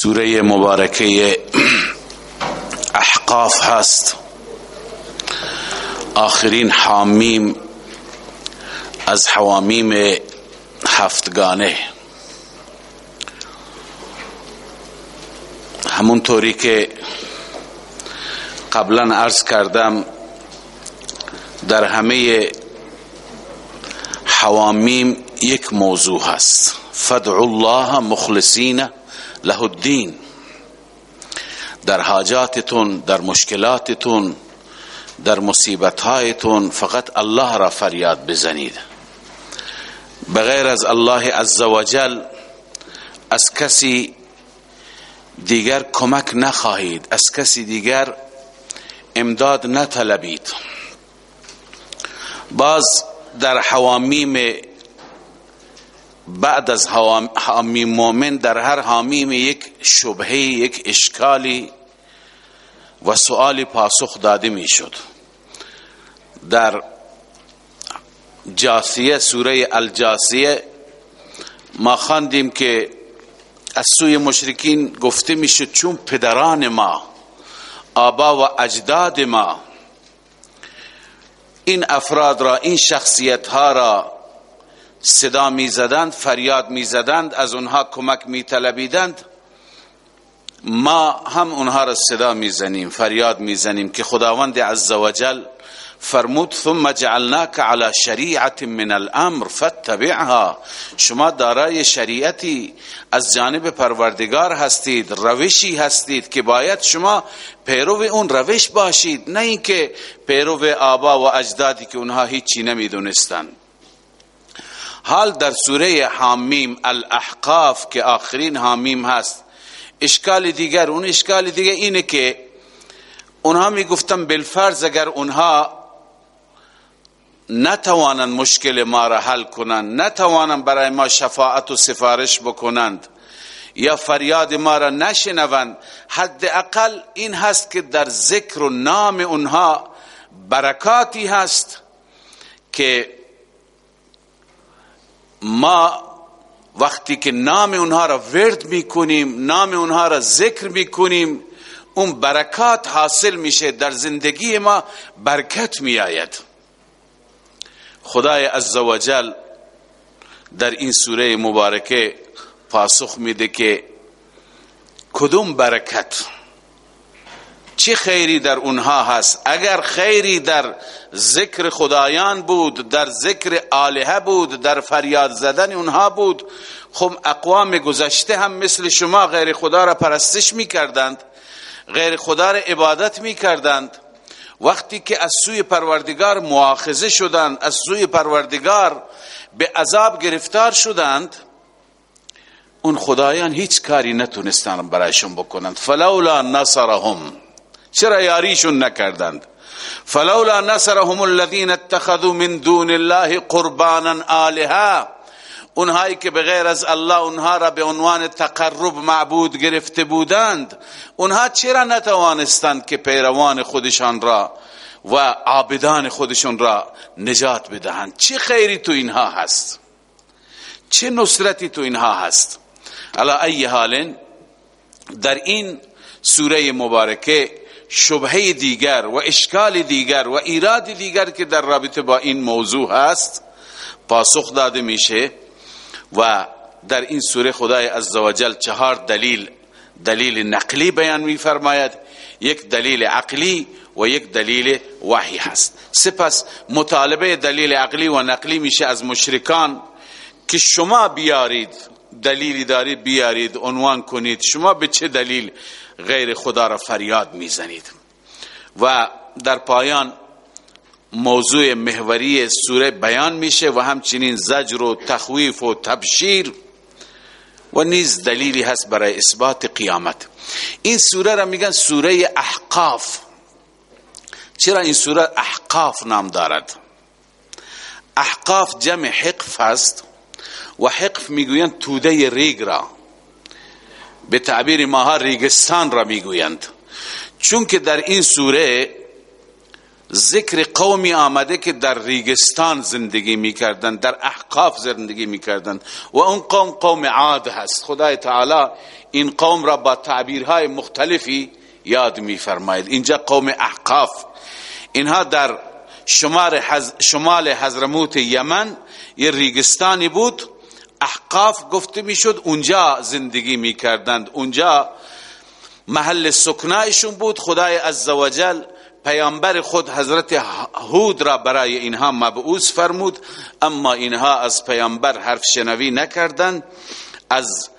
سوره مبارکه احقاف هست. آخرین حامیم از حوامیم هفتگانه. همونطوری که قبلا عرض کردم در همه حوامیم یک موضوع هست. فدعو الله مخلصین. له الدین. در حاجاتتون در مشکلاتتون در مصیبتهایتون فقط الله را فریاد بزنید. بغیر از الله عزوجل از کسی دیگر کمک نخواهید از کسی دیگر امداد نطلبید. باز در حوامیم بعد از حامیم مومن در هر حامیم یک شبهه یک اشکالی و سؤالی پاسخ داده می شد در جاسیه سوره الجاسیه ما خواندیم که از سوی مشرکین گفته می‌شد چون پدران ما آبا و اجداد ما این افراد را این شخصیت ها را صدا می زدند فریاد می زدند از اونها کمک می طلبیدند ما هم اونها را صدا می زنیم فریاد می زنیم که خداوند عزوجل فرمود ثم جعلناك على شریعت من الامر فاتبعها. شما دارای شریعتی از جانب پروردگار هستید روشی هستید که باید شما پیرو اون روش باشید نه اینکه پیرو آبا و اجدادی که اونها هیچی نمی‌دونستند. حال در سوره حامیم الاحقاف که آخرین حامیم هست. اشکال دیگر اون اشکال دیگر اینه که اونها می گفتن بالفرض اگر اونها نتوانند مشکل ما را حل کنند نتوانند برای ما شفاعت و سفارش بکنند یا فریاد ما را نشنوند حداقل این هست که در ذکر و نام اونها برکاتی هست که ما وقتی که نام اونها را ورد می‌کنیم نام اونها را ذکر می‌کنیم اون برکات حاصل میشه در زندگی ما برکت میآید. خدای عزوجل در این سوره مبارکه پاسخ میده که کدوم برکت؟ چه خیری در اونها هست؟ اگر خیری در ذکر خدایان بود در ذکر آلهه بود در فریاد زدن اونها بود خب اقوام گذشته هم مثل شما غیر خدا را پرستش می کردند غیر خدا را عبادت می کردند وقتی که از سوی پروردگار مؤاخذه شدند از سوی پروردگار به عذاب گرفتار شدند اون خدایان هیچ کاری نتونستن برایشون بکنند. فلولا نصرهم. چرا یاریشون نکردند؟ فلولا نصرهم الذين اتخذوا من دون الله قربانا آلهه اونهایی که بغیر از الله اونها را به عنوان تقرب معبود گرفته بودند اونها چرا نتوانستند که پیروان خودشان را و عابدان خودشون را نجات بدهند؟ چه خیری تو اینها هست؟ چه نصرتی تو اینها هست؟ علا ای حال در این سوره مبارکه شبهه دیگر و اشکال دیگر و ایراد دیگر که در رابطه با این موضوع هست پاسخ داده میشه و در این سوره خدای عزوجل چهار دلیل دلیل نقلی بیان میفرماید. یک دلیل عقلی و یک دلیل وحی هست. سپس مطالبه دلیل عقلی و نقلی میشه از مشرکان که شما بیارید دلیلی دارید بیارید عنوان کنید. شما به چه دلیل غیر خدا را فریاد می‌زنید. و در پایان موضوع محوری سوره بیان میشه و همچنین زجر و تخویف و تبشیر و نیز دلیلی هست برای اثبات قیامت. این سوره را میگن سوره احقاف. چرا این سوره احقاف نام دارد؟ احقاف جمع حقف است و حقف می‌گویند توده ریگ را. به تعبیر ماها ریگستان را می‌گویند. چون که در این سوره ذکر قومی آمده که در ریگستان زندگی می‌کردن در احقاف زندگی می‌کردن و اون قوم قوم عاد هست. خدای تعالی این قوم را با تعبیرهای مختلفی یاد میفرماید. اینجا قوم احقاف. اینها در شمال, شمال حضرموت یمن یه ریگستانی بود. احقاف گفته می‌شد اونجا زندگی می‌کردند. اونجا محل سکنایشون بود. خدای عزوجل پیامبر خود حضرت هود را برای اینها مبعوث فرمود. اما اینها از پیامبر حرف شنوی نکردند. از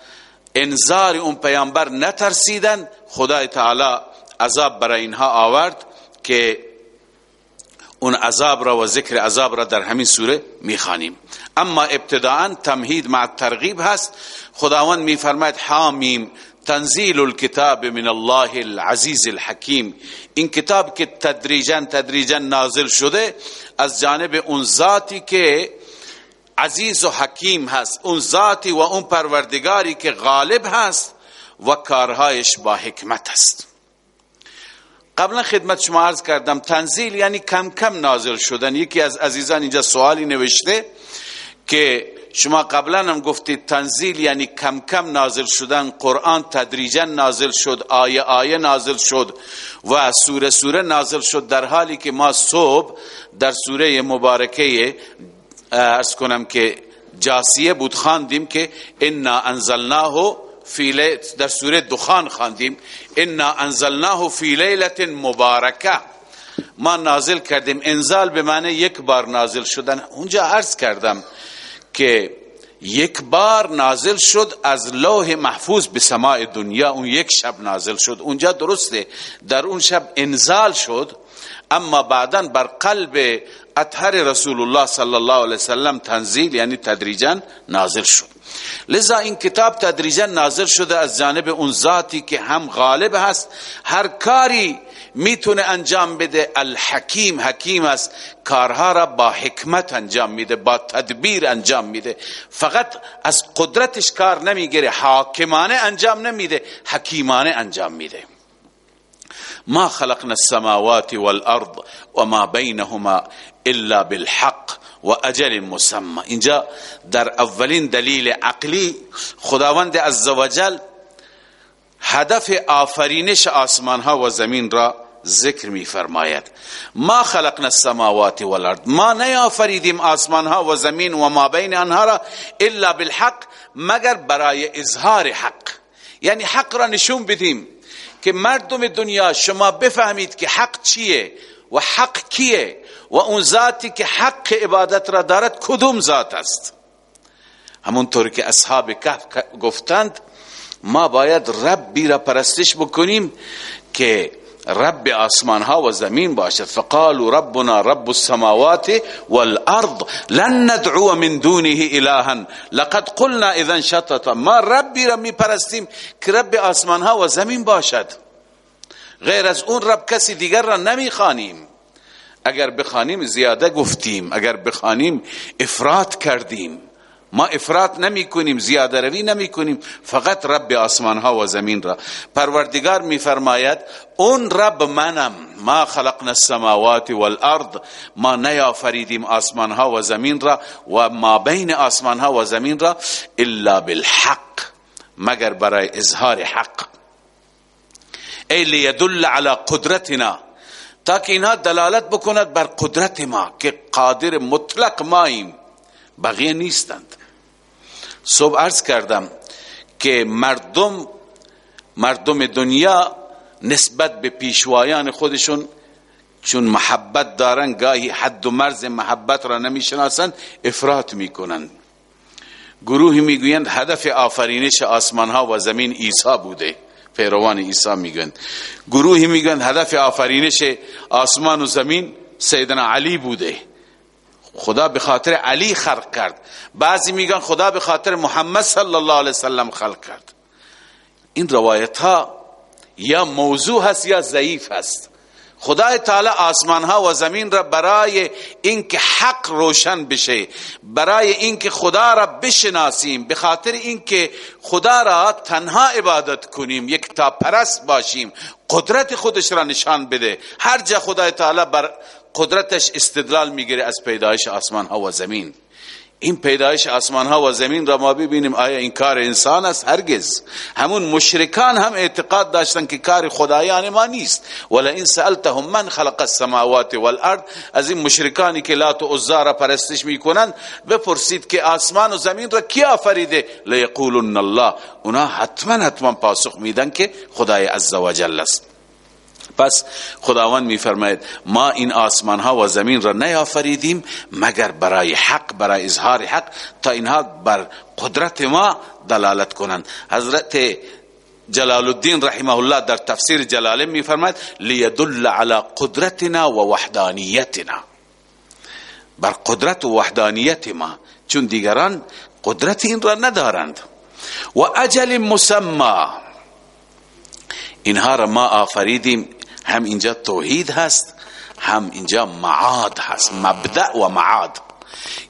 انذار اون پیامبر نترسیدن خدای تعالی عذاب برای اینها آورد که اون عذاب را و ذکر عذاب را در همین سوره می‌خوانیم. اما ابتداعا تمهید مع ترغیب هست. خداوند میفرماید حامیم تنزیل الكتاب من الله العزیز الحکیم. این کتاب که تدریجا تدریجا نازل شده از جانب اون ذاتی که عزیز و حکیم هست اون ذاتی و اون پروردگاری که غالب هست و کارهایش با حکمت هست قبلا خدمت شما عرض کردم تنزیل یعنی کم کم نازل شدن. یکی از عزیزان اینجا سوالی نوشته که شما قبلا هم گفتید تنزیل یعنی کم کم نازل شدن قرآن تدریجا نازل شد آیه آیه نازل شد و سوره سوره نازل شد در حالی که ما صبح در سوره مبارکه ارز کنم که جاسیه بود خواندیم که انا انزلناه فی در سوره دخان خواندیم. انا انزلناه فی لیلت مبارکه ما نازل کردیم. انزال به معنی یک بار نازل شدن. اونجا عرض کردم که یک بار نازل شد از لوح محفوظ به سماع دنیا. اون یک شب نازل شد. اونجا درسته. در اون شب انزال شد. اما بعدا بر قلب اطهر رسول الله صلی الله علیه وسلم تنزیل یعنی تدریجا نازل شد. لذا این کتاب تدریجا نازل شده از جانب اون ذاتی که هم غالب هست. هر کاری می‌تونه انجام بده. الحکیم حکیم است. کارها را با حکمت انجام میده با تدبیر انجام میده. فقط از قدرتش کار نمی‌گیره حاکمانه انجام نمیده حکیمانه انجام میده. ما خلقنا السماوات والارض وما بينهما الا بالحق. و اجل مسمى. اینجا در اولین دلیل عقلی خداوند عزوجل هدف آفرینش آسمان ها و زمین را ذکر می فرماید ما خلقنا السماوات والارض. ما نیافریدیم آسمان ها و زمین و ما بین آنها را الا بالحق مگر برای اظهار حق. یعنی حق را نشون بدیم که مردم دنیا شما بفهمید که حق چیه و حق کیه. و اون ذاتی که حق عبادت را دارد کدوم ذات است؟ همونطور که اصحاب کهف گفتند ما باید ربی را پرستش بکنیم که رب آسمان ها و زمین باشد. فقالوا ربنا رب السماوات والارض لن ندعو من دونه الها. لقد قلنا اذا شططا. ما ربی را می پرستیم که رب آسمان ها و زمین باشد. غیر از اون رب کسی دیگر را نمی اگر بخوانیم زیاده گفتیم اگر بخوانیم افراد کردیم. ما افراد نمی کنیم زیاده روی نمی کنیم فقط رب آسمان ها و زمین را. پروردگار می فرماید اون رب منم. ما خلقنا السماوات والارض. ما نیافریدیم آسمان ها و زمین را و ما بین آسمان ها و زمین را الا بالحق. مگر برای اظهار حق. ای لیدل علی قدرتنا. تاکه اینها دلالت بکند بر قدرت ما که قادر مطلق ماییم. بقیه نیستند. صبح عرض کردم که مردم مردم دنیا نسبت به پیشوایان خودشون چون محبت دارن گاهی حد و مرز محبت را نمی‌شناسند افراط می‌کنند. گروهی می‌گویند هدف آفرینش آسمان ها و زمین عیسی بوده. پیروان عیسی می‌گویند گروهی می‌گویند هدف آفرینش آسمان و زمین سیدنا علی بوده. خدا به خاطر علی خلق کرد. بعضی میگن خدا به خاطر محمد صلی الله علیه وسلم خلق کرد. این روایت ها یا موضوع هست یا ضعیف هست. خدای تعالی آسمان ها و زمین را برای اینکه حق روشن بشه برای اینکه خدا را بشناسیم به خاطر اینکه خدا را تنها عبادت کنیم یک تا پرست باشیم قدرت خودش را نشان بده. هر جا خدای تعالی بر قدرتش استدلال می‌گیره از پیدایش آسمان ها و زمین. این پیدایش آسمان ها و زمین را ما ببینیم آیا این کار انسان است؟ هرگز. همون مشرکان هم اعتقاد داشتن که کار خدایان ما نیست. ولا این سألتهم من خلق السماوات والارض از این مشرکانی که لات و عزا را پرستش می‌کنند بپرسید که آسمان و زمین را کی آفریده؟ لیقولن الله. اونا حتما حتما پاسخ میدن که خدای عزوجل است. پس خداوند میفرماید ما این آسمان ها و زمین را نیافریدیم مگر برای حق برای اظهار حق تا اینها بر قدرت ما دلالت کنند. حضرت جلال الدین رحمه الله در تفسیر جلاله میفرماید لیدل علی قدرتنا و وحدانیتنا. بر قدرت و وحدانیت ما چون دیگران قدرت این را ندارند. و اجل مسمى اینها را ما آفریدیم هم اینجا توحید هست هم اینجا معاد هست مبدع و معاد.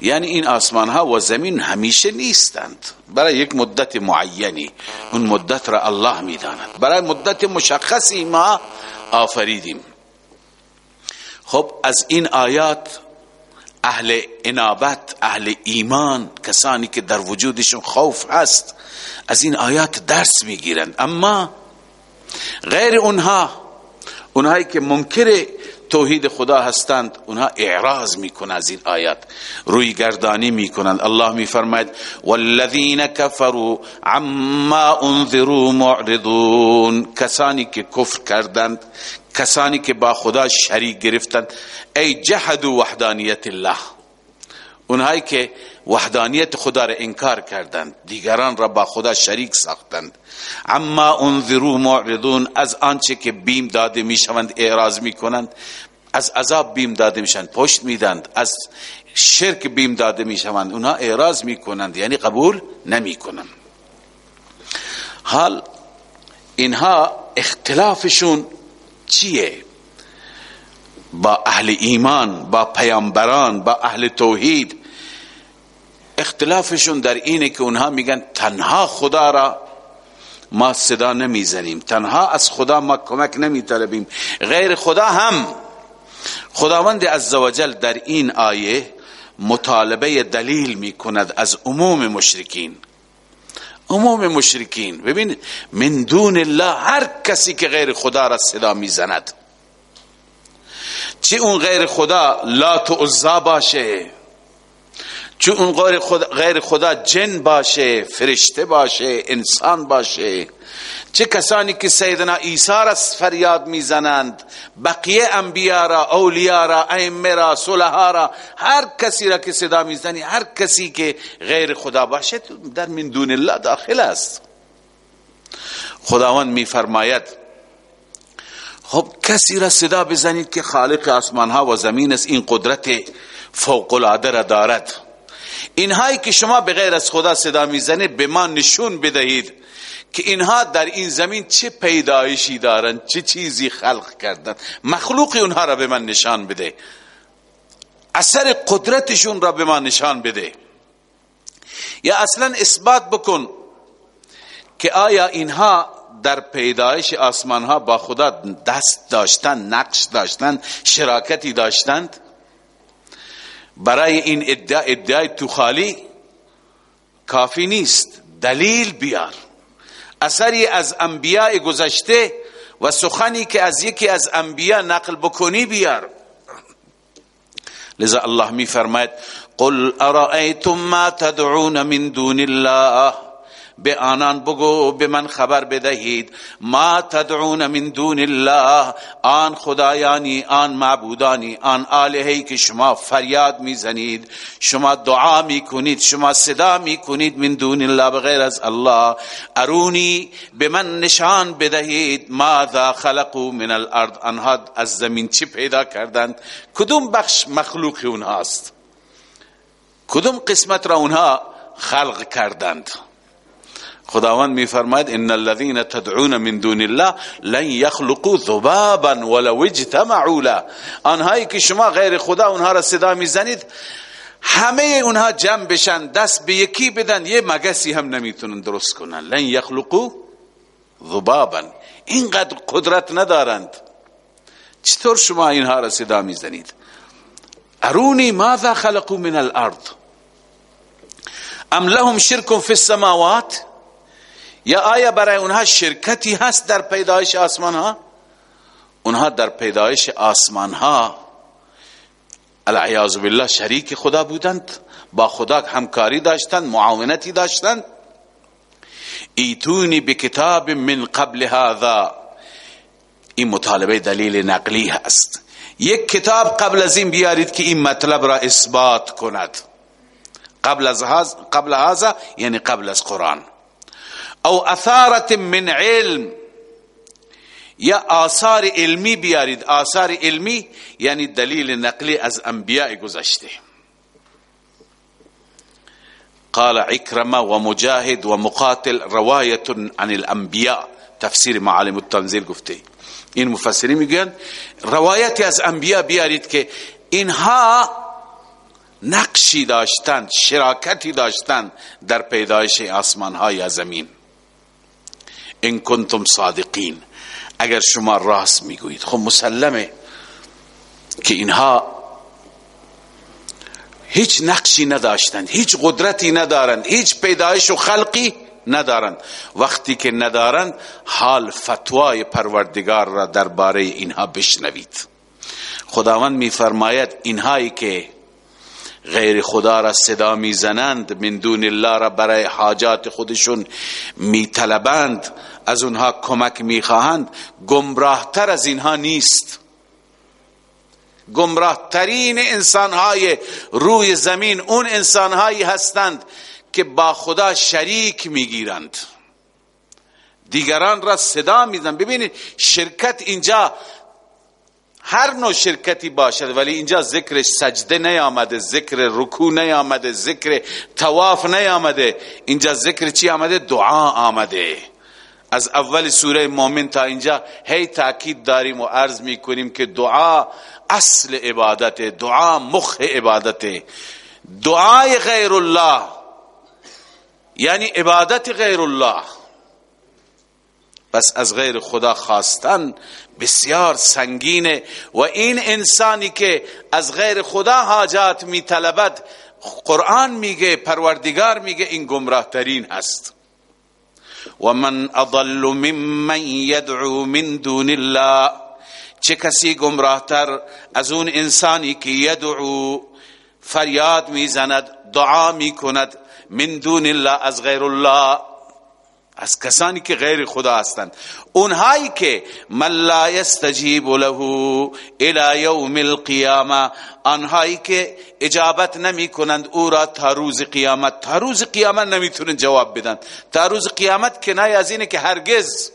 یعنی این آسمان ها و زمین همیشه نیستند. برای یک مدت معینی اون مدت را الله می‌داند. برای مدت مشخصی ما آفریدیم. خب از این آیات اهل انابت اهل ایمان کسانی که در وجودشون خوف هست از این آیات درس می‌گیرند. اما غیر اونها اونهایی که منکر توحید خدا هستند اونها اعراض می‌کنند از این آیات. روی گردانی می‌کنند الله میفرماید والذین کفروا عما انذروا معرضون. کسانی که کفر کردند کسانی که با خدا شریک گرفتند. ای جحدوا وحدانیت الله. اونهایی که وحدانیت خدا را انکار کردند دیگران را با خدا شریک ساختند. اما انذرو معرضون از آنچه که بیم داده می‌شوند اعراض می‌کنند. از عذاب بیم داده میشند پشت میدند از شرک بیم داده می‌شوند اونها اعراض می‌کنند یعنی قبول نمی‌کنند. حال اینها اختلافشون چیه؟ با اهل ایمان با پیامبران با اهل توحید اختلافشون در اینه که اونها میگن تنها خدا را ما صدا نمی‌زنیم. تنها از خدا ما کمک نمیطلبیم. غیر خدا هم. خداوند عزوجل در این آیه مطالبه دلیل می‌کند از عموم مشرکین. عموم مشرکین. ببین من دون الله هر کسی که غیر خدا را صدا می‌زند. چه اون غیر خدا؟ لا تو عزا باشه. چون اون غیر خدا, غیر خدا جن باشه فرشته باشه انسان باشه. چه کسانی که سیدنا عیسی را فریاد می‌زنند بقیه انبیا را اولیا را ائمه را صلحا را هر کسی را که صدا می‌زنی هر کسی که غیر خدا باشه در من دون الله داخل است. خداوند میفرماید خب کسی را صدا بزنید که خالق آسمان ها و زمین است این قدرت فوق العاده را دارد. اینهایی که شما به غیر از خدا صدا می‌زنه به ما نشون بدهید که اینها در این زمین چه پیدایشی دارند چه چیزی خلق کردن. مخلوق اونها را به من نشان بده. اثر قدرتشون را به ما نشان بده. یا اصلا اثبات بکن که آیا اینها در پیدایش آسمان ها با خدا دست داشتند نقش داشتند شراکتی داشتند؟ برای این ادعا ادعای تو خالی کافی نیست. دلیل بیار. اثری از انبیاء گذشته و سخنی که از یکی از انبیاء نقل بکنی بیار. لذا الله می فرماید قل ارائیتم ما تدعون من دون الله؟ به آنان بگو به من خبر بدهید. ما تدعون من دون الله. آن خدایانی آن معبودانی آن آلهی که شما فریاد می‌زنید. شما دعا می‌کنید شما صدا می‌کنید من دون الله بغیر از الله. ارونی به من نشان بدهید. ماذا خلقو من الارض؟ آنها از زمین چی پیدا کردند؟ کدوم بخش مخلوق اونهاست؟ کدوم قسمت را اونها خلق کردند؟ خداوند میفرماید ان الذين تدعون من دون الله لن يخلقوا ذبابا ولو اجتمعوا له. آنهایی که شما غیر خدا اونها را صدا می‌زنید همه اونها جمع بشن دست به یکی بدن یه مگسی هم نمی‌تونن درست کنن. لن يخلقوا ذبابا. اینقدر قدرت ندارند. چطور شما اینها را صدا می‌زنید؟ ارونی ماذا خلقوا من الارض؟ ام لهم شرک فی السماوات؟ یا آیا برای اونها شرکتی هست در پیدایش آسمان ها اونها در پیدایش آسمان ها العیاذ بالله شریک خدا بودند با خدا همکاری داشتند معاونتی داشتند. ایتونی بکتاب من قبل هذا. این مطالبه دلیل نقلی هست. یک کتاب قبل از این بیارید که این مطلب را اثبات کند. قبل از قبل هذا یعنی قبل از قرآن. أو اثارت من علم. یا آثار علمی بیارید آثار علمی یعنی دلیل نقلی از انبیاء گذشته. قال عكرمة ومجاهد ومقاتل رواية عن الانبیاء تفسیر معالم التنزیل گفته. این مفسری میگن روایتی از انبیاء بیارید که اینها نقشی داشتند شراکتی داشتند در پیدایش آسمان های زمین. ان کنتم صادقین اگر شما راست می‌گویید. خب مسلمه که اینها هیچ نقشی نداشتند هیچ قدرتی ندارند هیچ پیدایش و خلقی ندارند. وقتی که ندارند حال فتوای پروردگار را درباره اینها بشنوید. خداوند میفرماید اینهایی که غیر خدا را صدا می‌زنند من دون الله را برای حاجات خودشون میطلبند از اونها کمک می‌خواهند. گمراه تر از اینها نیست. گمراه ترین انسان های روی زمین اون انسان هایی هستند که با خدا شریک می‌گیرند. دیگران را صدا میزن ببینید شرکت اینجا هر نوع شرکتی باشد ولی اینجا ذکر سجده نیامده ذکر رکوع نیامده ذکر تواف نیامده. اینجا ذکر چی آمده؟ دعا آمده. از اول سوره مومن تا اینجا هی تاکید داریم و عرض می‌کنیم که دعا اصل عبادت دعا مخ عبادت. دعای غیر الله یعنی عبادت غیر الله پس از غیر خدا خواستن بسیار سنگینه و این انسانی که از غیر خدا حاجات می طلبد قرآن میگه پروردگار میگه این گمراه ترین هست. و من اضل ممن یدعو من دون الله چه کسی گمراهتر از اون انسانی که یدعو فریاد می‌زند دعا می‌کند من دون الله از غیر الله. از کسانی که غیر خدا هستند. اونهایی که من لا یستجیب له الى یوم القیامه آنهایی که اجابت نمی کنند او را تا روز قیامت تا روز قیامت نمی‌تونن جواب بدن. تا روز قیامت کنایه از اینه که هرگز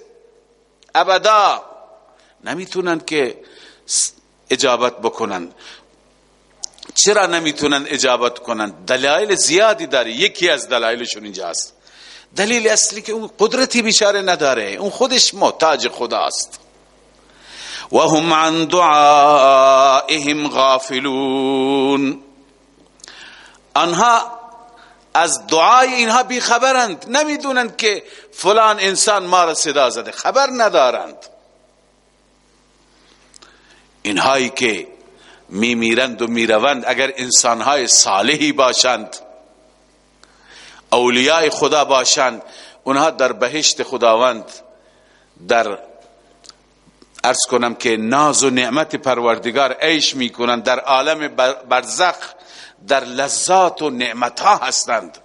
ابدا نمی‌تونن که اجابت بکنند چرا نمی‌تونن اجابت کنند دلایل زیادی داره یکی از دلایلشون اینجا است دلیل اصلی که اون قدرتی بیچاره نداره. اون خودش محتاج خداست. و هم عن دعائهم غافلون. آنها از دعای اینها بیخبرند. نمی‌دونند که فلان انسان ما را صدا زده. خبر ندارند. اینهایی که میمیرند و می‌روند اگر انسانهای صالحی باشند اولیاء خدا باشند. اونها در بهشت خداوند در ارز کنم که ناز و نعمت پروردگار عیش می‌کنند. در عالم برزخ در لذات و نعمت ها هستند.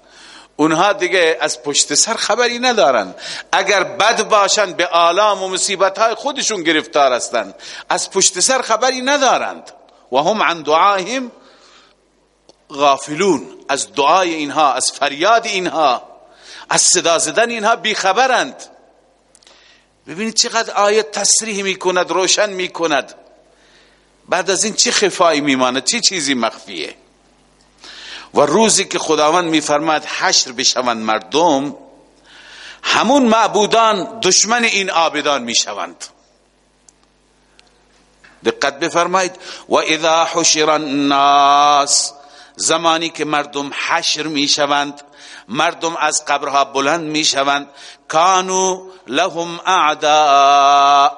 اونها دیگه از پشت سر خبری ندارند. اگر بد باشند به آلام و مصیبت های خودشون گرفتار هستند. از پشت سر خبری ندارند. و هم عن دعاهم غافلون از دعای اینها از فریاد اینها از صدا زدن اینها بیخبرند. ببینید چقدر آیت تصریح می‌کند روشن می‌کند. بعد از این چه خفایی میماند چه چیزی مخفیه؟ و روزی که خداوند میفرماد حشر بشوند مردم همون معبودان دشمن این عابدان می‌شوند. دقت بفرمایید. و اذا حشر الناس زمانی که مردم حشر می‌شوند مردم از قبرها بلند می‌شوند. کانو لهم اعداء.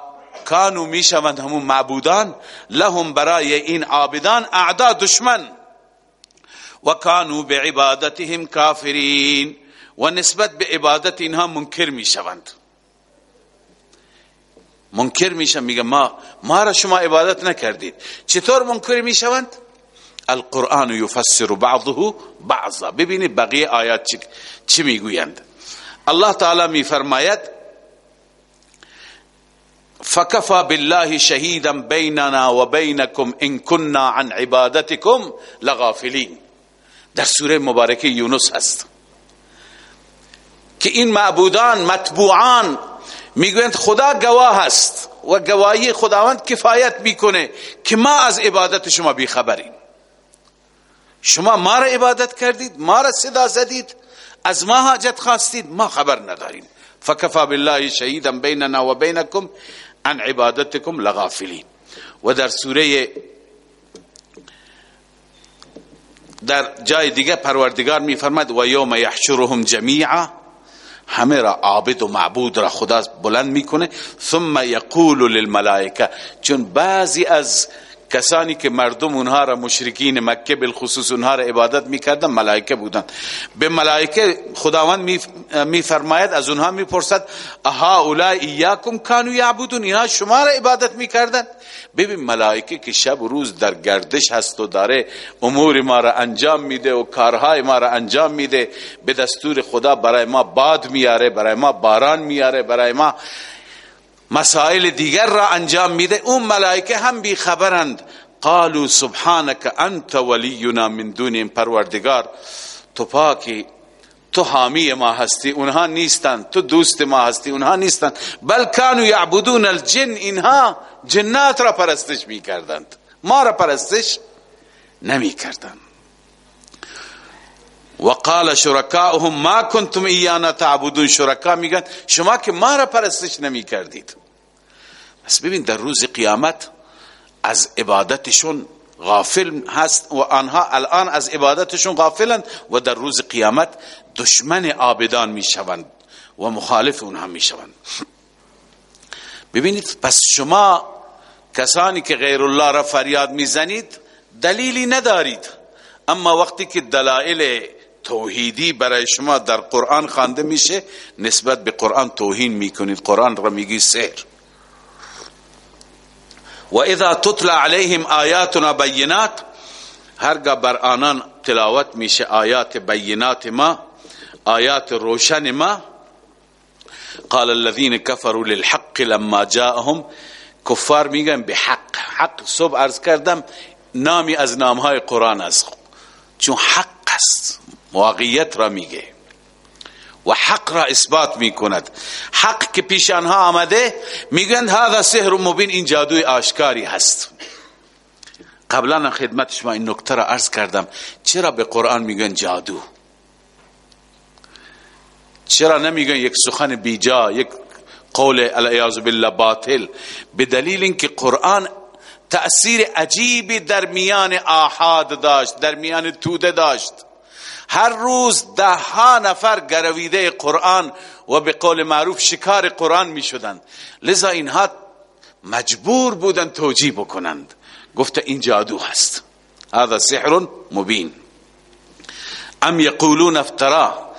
کانو می‌شوند همون معبودان. لهم برای این عابدان اعدا دشمن. و کانو به عبادتهم کافرین. و نسبت به عبادت اینها منکر می‌شوند. منکر میشن میگه ما ما را شما عبادت نکردید. چطور منکر می‌شوند؟ القرآن یفسر بعضه بعضا. ببینید بقیه آیات چی می‌گویند. الله تعالی میفرماید فكفى بالله شهيدا بيننا وبينكم ان كنا عن عبادتكم لغافلين در سوره مبارکه یونس هست. که این معبودان متبوعان می‌گویند خدا گواه هست و گواهی خداوند کفایت می‌کنه که ما از عبادت شما بیخبریم. شما ما را عبادت کردید ما را صدا زدید از ما حاجت خواستید ما خبر نداریم. فکفا بالله شهیدا بیننا و بینکم عن عبادتکم لغافلین. و در سوره در جای دیگه پروردگار میفرماد و یوم یحشرهم جمیعا. همه را عابد و معبود را خدا بلند می‌کنه. ثم یقول للملائکه چون بعضی از کسانی که مردم اونها را مشرکین مکه بالخصوص اونها را عبادت می‌کردن ملائکه بودند. به ملائکه خداوند میفرماید از اونها می‌پرسد اها اولای ایاکم کانو یعبدون؟ اینا شما را عبادت می‌کردن ببین ملائکه که شب و روز در گردش هست و داره امور ما را انجام میده و کارهای ما را انجام میده به دستور خدا برای ما باد میاره برای ما باران میاره برای ما مسائل دیگر را انجام میده. اون ملائکه هم بی خبرند قالوا سبحانك انت ولینا من دون پروردگار. تو پاکی تو حامی ما هستی اونها نیستند. تو دوست ما هستی اونها نیستند. بل کانوا یعبدون الجن اینها جنات را پرستش می‌کردند. ما را پرستش نمی کردند وقال شرکاؤهم ما کنتم ایانا تعبدون. شرکا میگن شما که ما را پرستش نمی کردید پس ببین در روز قیامت از عبادتشون غافل هست و آنها الان از عبادتشون غافلند و در روز قیامت دشمن عابدان می‌شوند و مخالف اونها می‌شوند. ببینید پس شما کسانی که غیر الله را فریاد می‌زنید دلیلی ندارید. اما وقتی که دلائل توحیدی برای شما در قرآن خوانده میشه نسبت به قرآن توهین می‌کنید. قرآن را میگی سحر. و اذا تطلع عليهم آیاتنا بینات هرگاه بر آنان تلاوت میشه آیات بینات ما آیات روشن ما قال الذين كفروا للحق لما جاءهم کفار میگن به حق حق صبح عرض کردم نامی از نامهای قرآن است چون حق است واقعیت را میگه و حق را اثبات می کند حق که پیش آنها آمده میگن هذا سحر مبین این جادوی آشکاری هست. قبلا خدمت شما این نکته را عرض کردم. چرا به قرآن میگن جادو؟ چرا نمیگن یک سخن بیجا یک قول الایاذ بالله باطل؟ به دلیل اینکه قرآن تأثیر عجیبی در میان آحاد داشت در میان توده داشت. هر روز ده ها نفر گرویده قرآن و به قول معروف شکار قرآن می شدند لذا اینها مجبور بودند توجیه بکنند. گفت این جادو هست. هذا سحر مبین. ام یقولون افترا.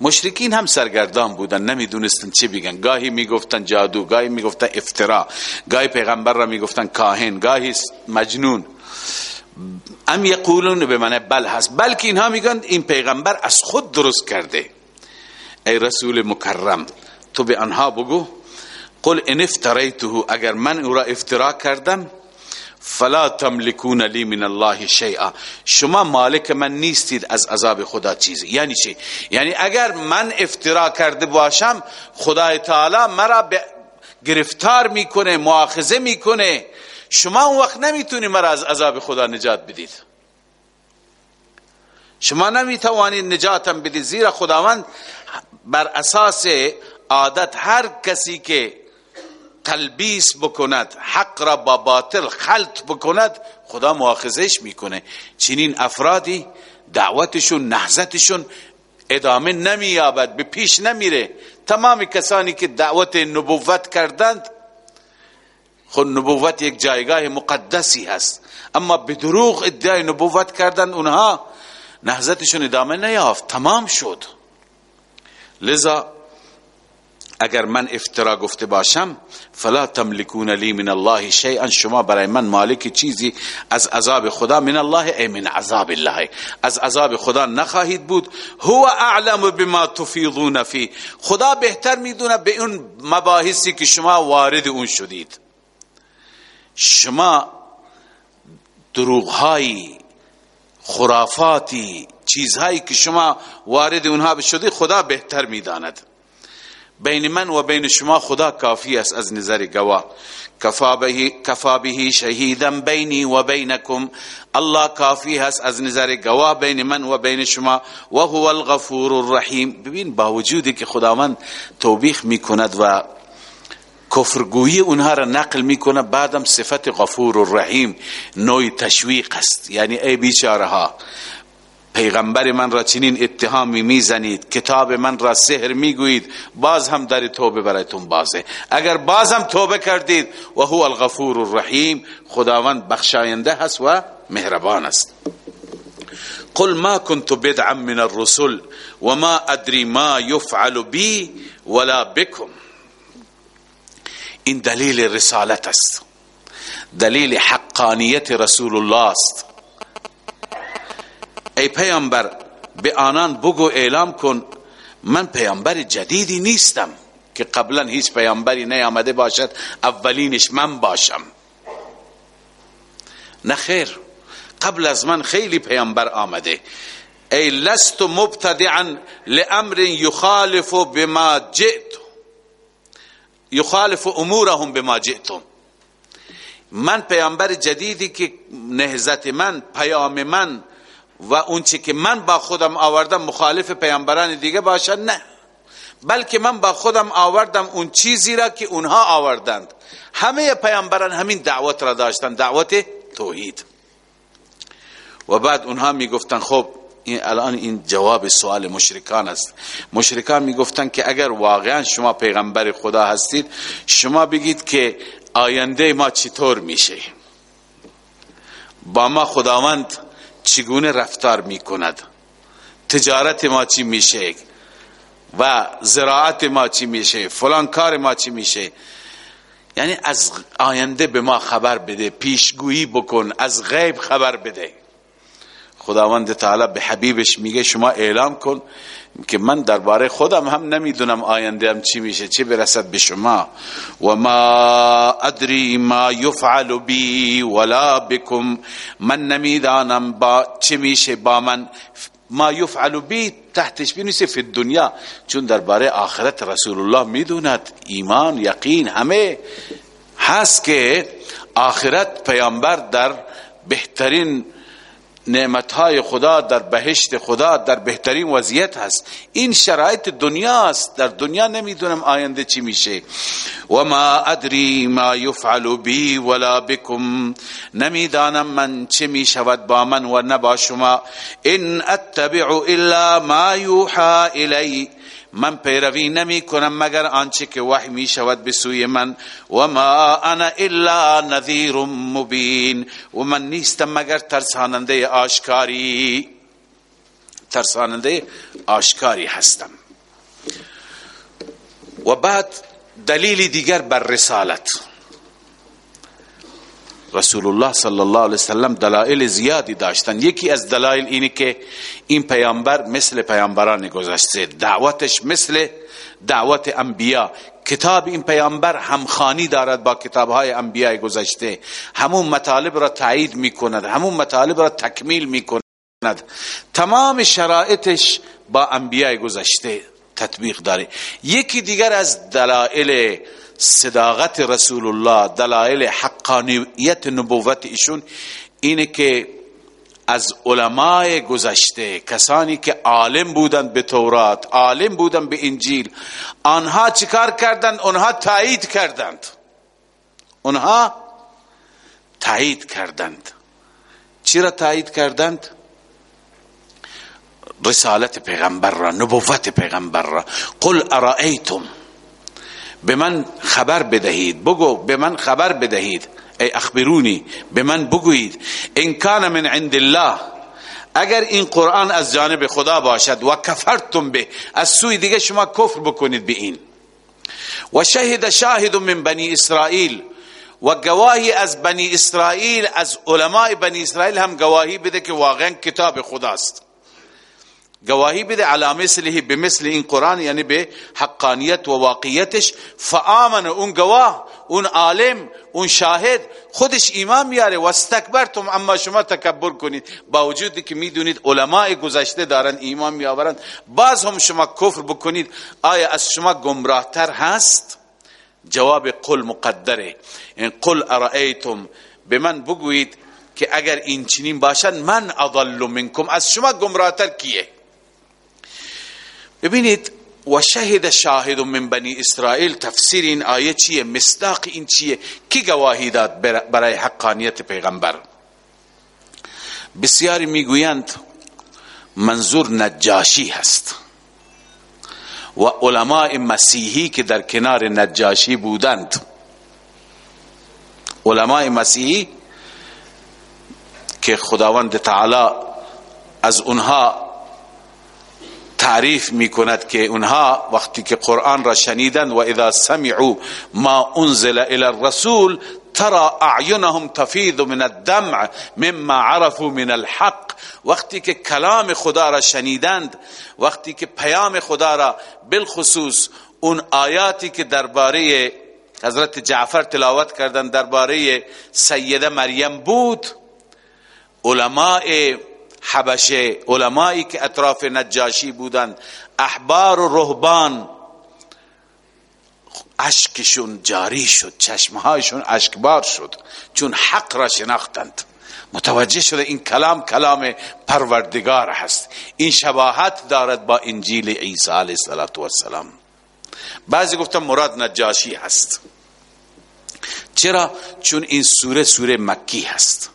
مشرکین هم سرگردان بودن. نمی‌دونستن چی بگن. گاهی می‌گفتن جادو گاهی می‌گفتن افترا. گاهی پیغمبر را می‌گفتن کاهن گاهی مجنون. ام یقولون به معنی بل هست. بلکه اینها میگن این پیغمبر از خود درست کرده. ای رسول مکرم تو به آنها بگو. قل ان افتریته اگر من او را افترا کردم فلا تملكون لی من الله شیئا. شما مالک من نیستید از عذاب خدا چیزی. یعنی چی؟ یعنی اگر من افترا کرده باشم خدای تعالی مرا گرفتار می‌کنه مؤاخذه می‌کنه. شما اون وقت نمی‌تونی مرا از عذاب خدا نجات بدید. شما نمی‌توانید نجاتم بدید. زیرا خداوند بر اساس عادت هر کسی که تلبیس بکند حق را با باطل خلط بکند خدا مؤاخذش می‌کنه. چنین افرادی دعوتشون نهزتشون ادامه نمییابد به پیش نمیره. تمام کسانی که دعوت نبوت کردند خود نبوت یک جایگاه مقدسی هست. اما به دروغ ادعای نبوت کردن اونها نهزتشون ادامه نیافت تمام شد. لذا اگر من افترا گفته باشم فلا تملکون لی من الله شیئا شما برای من مالک چیزی از عذاب خدا من الله ای من عذاب الله. از عذاب خدا نخواهید بود. هو اعلم بما تفیضون فی. خدا بهتر می‌دونه به اون مباحثی که شما وارد اون شدید. شما دروغهایی خرافاتی چیزهایی که شما وارد اونها شدید خدا بهتر می‌داند. بین من و بین شما خدا کافی است از نظر گواه. کفا به شهیدا بینی و بینکم. الله کافی است از نظر گواه بین من و بین شما. و هو الغفور الرحیم. ببین با وجودی که خداوند توبیخ می‌کند و کفرگویی اونها را نقل می‌کنه بعدم صفت غفور الرحیم نوع تشویق است. یعنی ای بیچاره ها پیغمبر من را چنین اتهامی می‌زنید کتاب من را سحر می‌گویید باز هم در توبه برایتون بازه. اگر باز هم توبه کردید و هو الغفور الرحیم خداوند بخشاینده هست و مهربان است. قل ما كنت بدعا من الرسل وما ادري ما يفعل بي ولا بكم این دلیل رسالت است. دلیل حقانیت رسول الله است. ای پیامبر به آنان بگو اعلام کن من پیامبر جدیدی نیستم که قبلا هیچ پیامبری نیامده باشد اولینش من باشم. نه خیر قبل از من خیلی پیامبر آمده. ای لست مبتدعا لامر یخالف بما جئت. یخالف امورهم بما جئتم. من پیامبر جدیدی که نهزت من پیام من و اون چی که من با خودم آوردم مخالف پیامبران دیگه باشد نه. بلکه من با خودم آوردم اون چیزی را که اونها آوردند. همه پیامبران همین دعوت را داشتن دعوت توحید. و بعد اونها می‌گفتن خب این الان این جواب سوال مشرکان است. مشرکان می‌گفتن که اگر واقعا شما پیغمبر خدا هستید شما بگید که آینده ما چطور میشه؟ با ما خداوند چگونه رفتار می‌کند؟ تجارت ما چی میشه؟ و زراعت ما چی میشه؟ فلان کار ما چی میشه؟ یعنی از آینده به ما خبر بده پیشگویی بکن از غیب خبر بده. خداوند تعالی به حبیبش میگه شما اعلام کن که من درباره خودم هم نمی‌دونم آینده هم چی میشه چی برسد به شما. و ما ادری ما یفعل بی ولا بكم من نمی‌دانم با چی میشه با من. ما یفعل بی تحتش بینیسه فی دنیا چون درباره آخرت رسول الله می‌دوند. ایمان یقین همه هست که آخرت پیامبر در بهترین نعمتهای خدا در بهشت خدا در بهترین وضعیت هست. این شرایط دنیا است در دنیا نمی‌دونم آینده چی میشه. و ما ادری ما یفعل بی ولا بكم. نمی‌دانم من چه می‌شود با من و نبا شما. ان اتبع الا ما یوحى الی من پیروی نمی کنم مگر آنچه که وحی می شود به سوی من. و ما انا الا نذیر مبین. و من نیستم مگر ترساننده آشکاری. ترساننده آشکاری هستم. و بعد دلیل دیگر بر رسالت. رسول الله صلی الله علیه وسلم دلائل زیادی داشتن یکی از دلایل اینه که این پیامبر مثل پیامبران گذشته دعوتش مثل دعوت انبیا کتاب این پیامبر همخانی دارد با کتابهای انبیاء گذشته همون مطالب را تایید می‌کند همون مطالب را تکمیل می‌کند تمام شرایطش با انبیاء گذشته تطبیق داره یکی دیگر از دلائل صداقت رسول الله دلائل حقانیت نبوت ایشون اینه که از علماء گذشته کسانی که عالم بودند به تورات عالم بودند به انجیل آنها چیکار کردند؟ آنها تایید کردند. آنها تایید کردند. چرا تایید کردند؟ رسالت پیغمبر را نبوت پیغمبر را. قل ارائیتم. به من خبر بدهید. بگو به من خبر بدهید. ای اخبرونی به من بگویید. ان کان من عند الله. اگر این قرآن از جانب خدا باشد و کفرتم به از سوی دیگه شما کفر بکنید به این. و شهد شاهد من بنی اسرائیل. و گواهی از بنی اسرائیل از علماء بنی اسرائیل هم گواهی بده که واقعا کتاب خداست. گواهی بده مثله به مثل این قرآن یعنی به حقانیت و واقعیتش فآمن اون گواه اون عالم اون شاهد خودش ایمان میاره و اما شما تکبر کنید. با وجودی که می‌دونید علماء گذشته دارن ایمان میآورند باز هم شما کفر بکنید. آیا از شما گمراهتر هست؟ جواب قل مقدره. این قل ارائیتم. به من بگویید که اگر این چنین باشد من اضل منکم. از شما گمراهتر کیه؟ ببینید و شهد شاهد من بنی اسرائیل تفسیر این آیه چیه؟ مصداق این چیه؟ کی گواهی داد برای حقانیت پیغمبر؟ بسیاری می‌گویند منظور نجاشی هست. و علماء مسیحی که در کنار نجاشی بودند. علماء مسیحی که خداوند تعالی از اونها تعریف می کند که اونها وقتی که قرآن را شنیدند و اذا سمعوا ما انزل الى الرسول ترى اعینهم تفیض من الدمع مما عرفوا من الحق. وقتی که کلام خدا را شنیدند وقتی که پیام خدا را بالخصوص اون آیاتی که درباره حضرت جعفر تلاوت کردند درباره سیده مریم بود علماء حبشه علمایی که اطراف نجاشی بودند احبار و رهبان. اشکشون جاری شد چشمهایشون اشکبار شد چون حق را شناختند. متوجه شده این کلام کلام پروردگار هست. این شباهت دارد با انجیل عیسی علیه السلام بعضی گفتن مراد نجاشی هست. چرا؟ چون این سوره سوره مکی هست.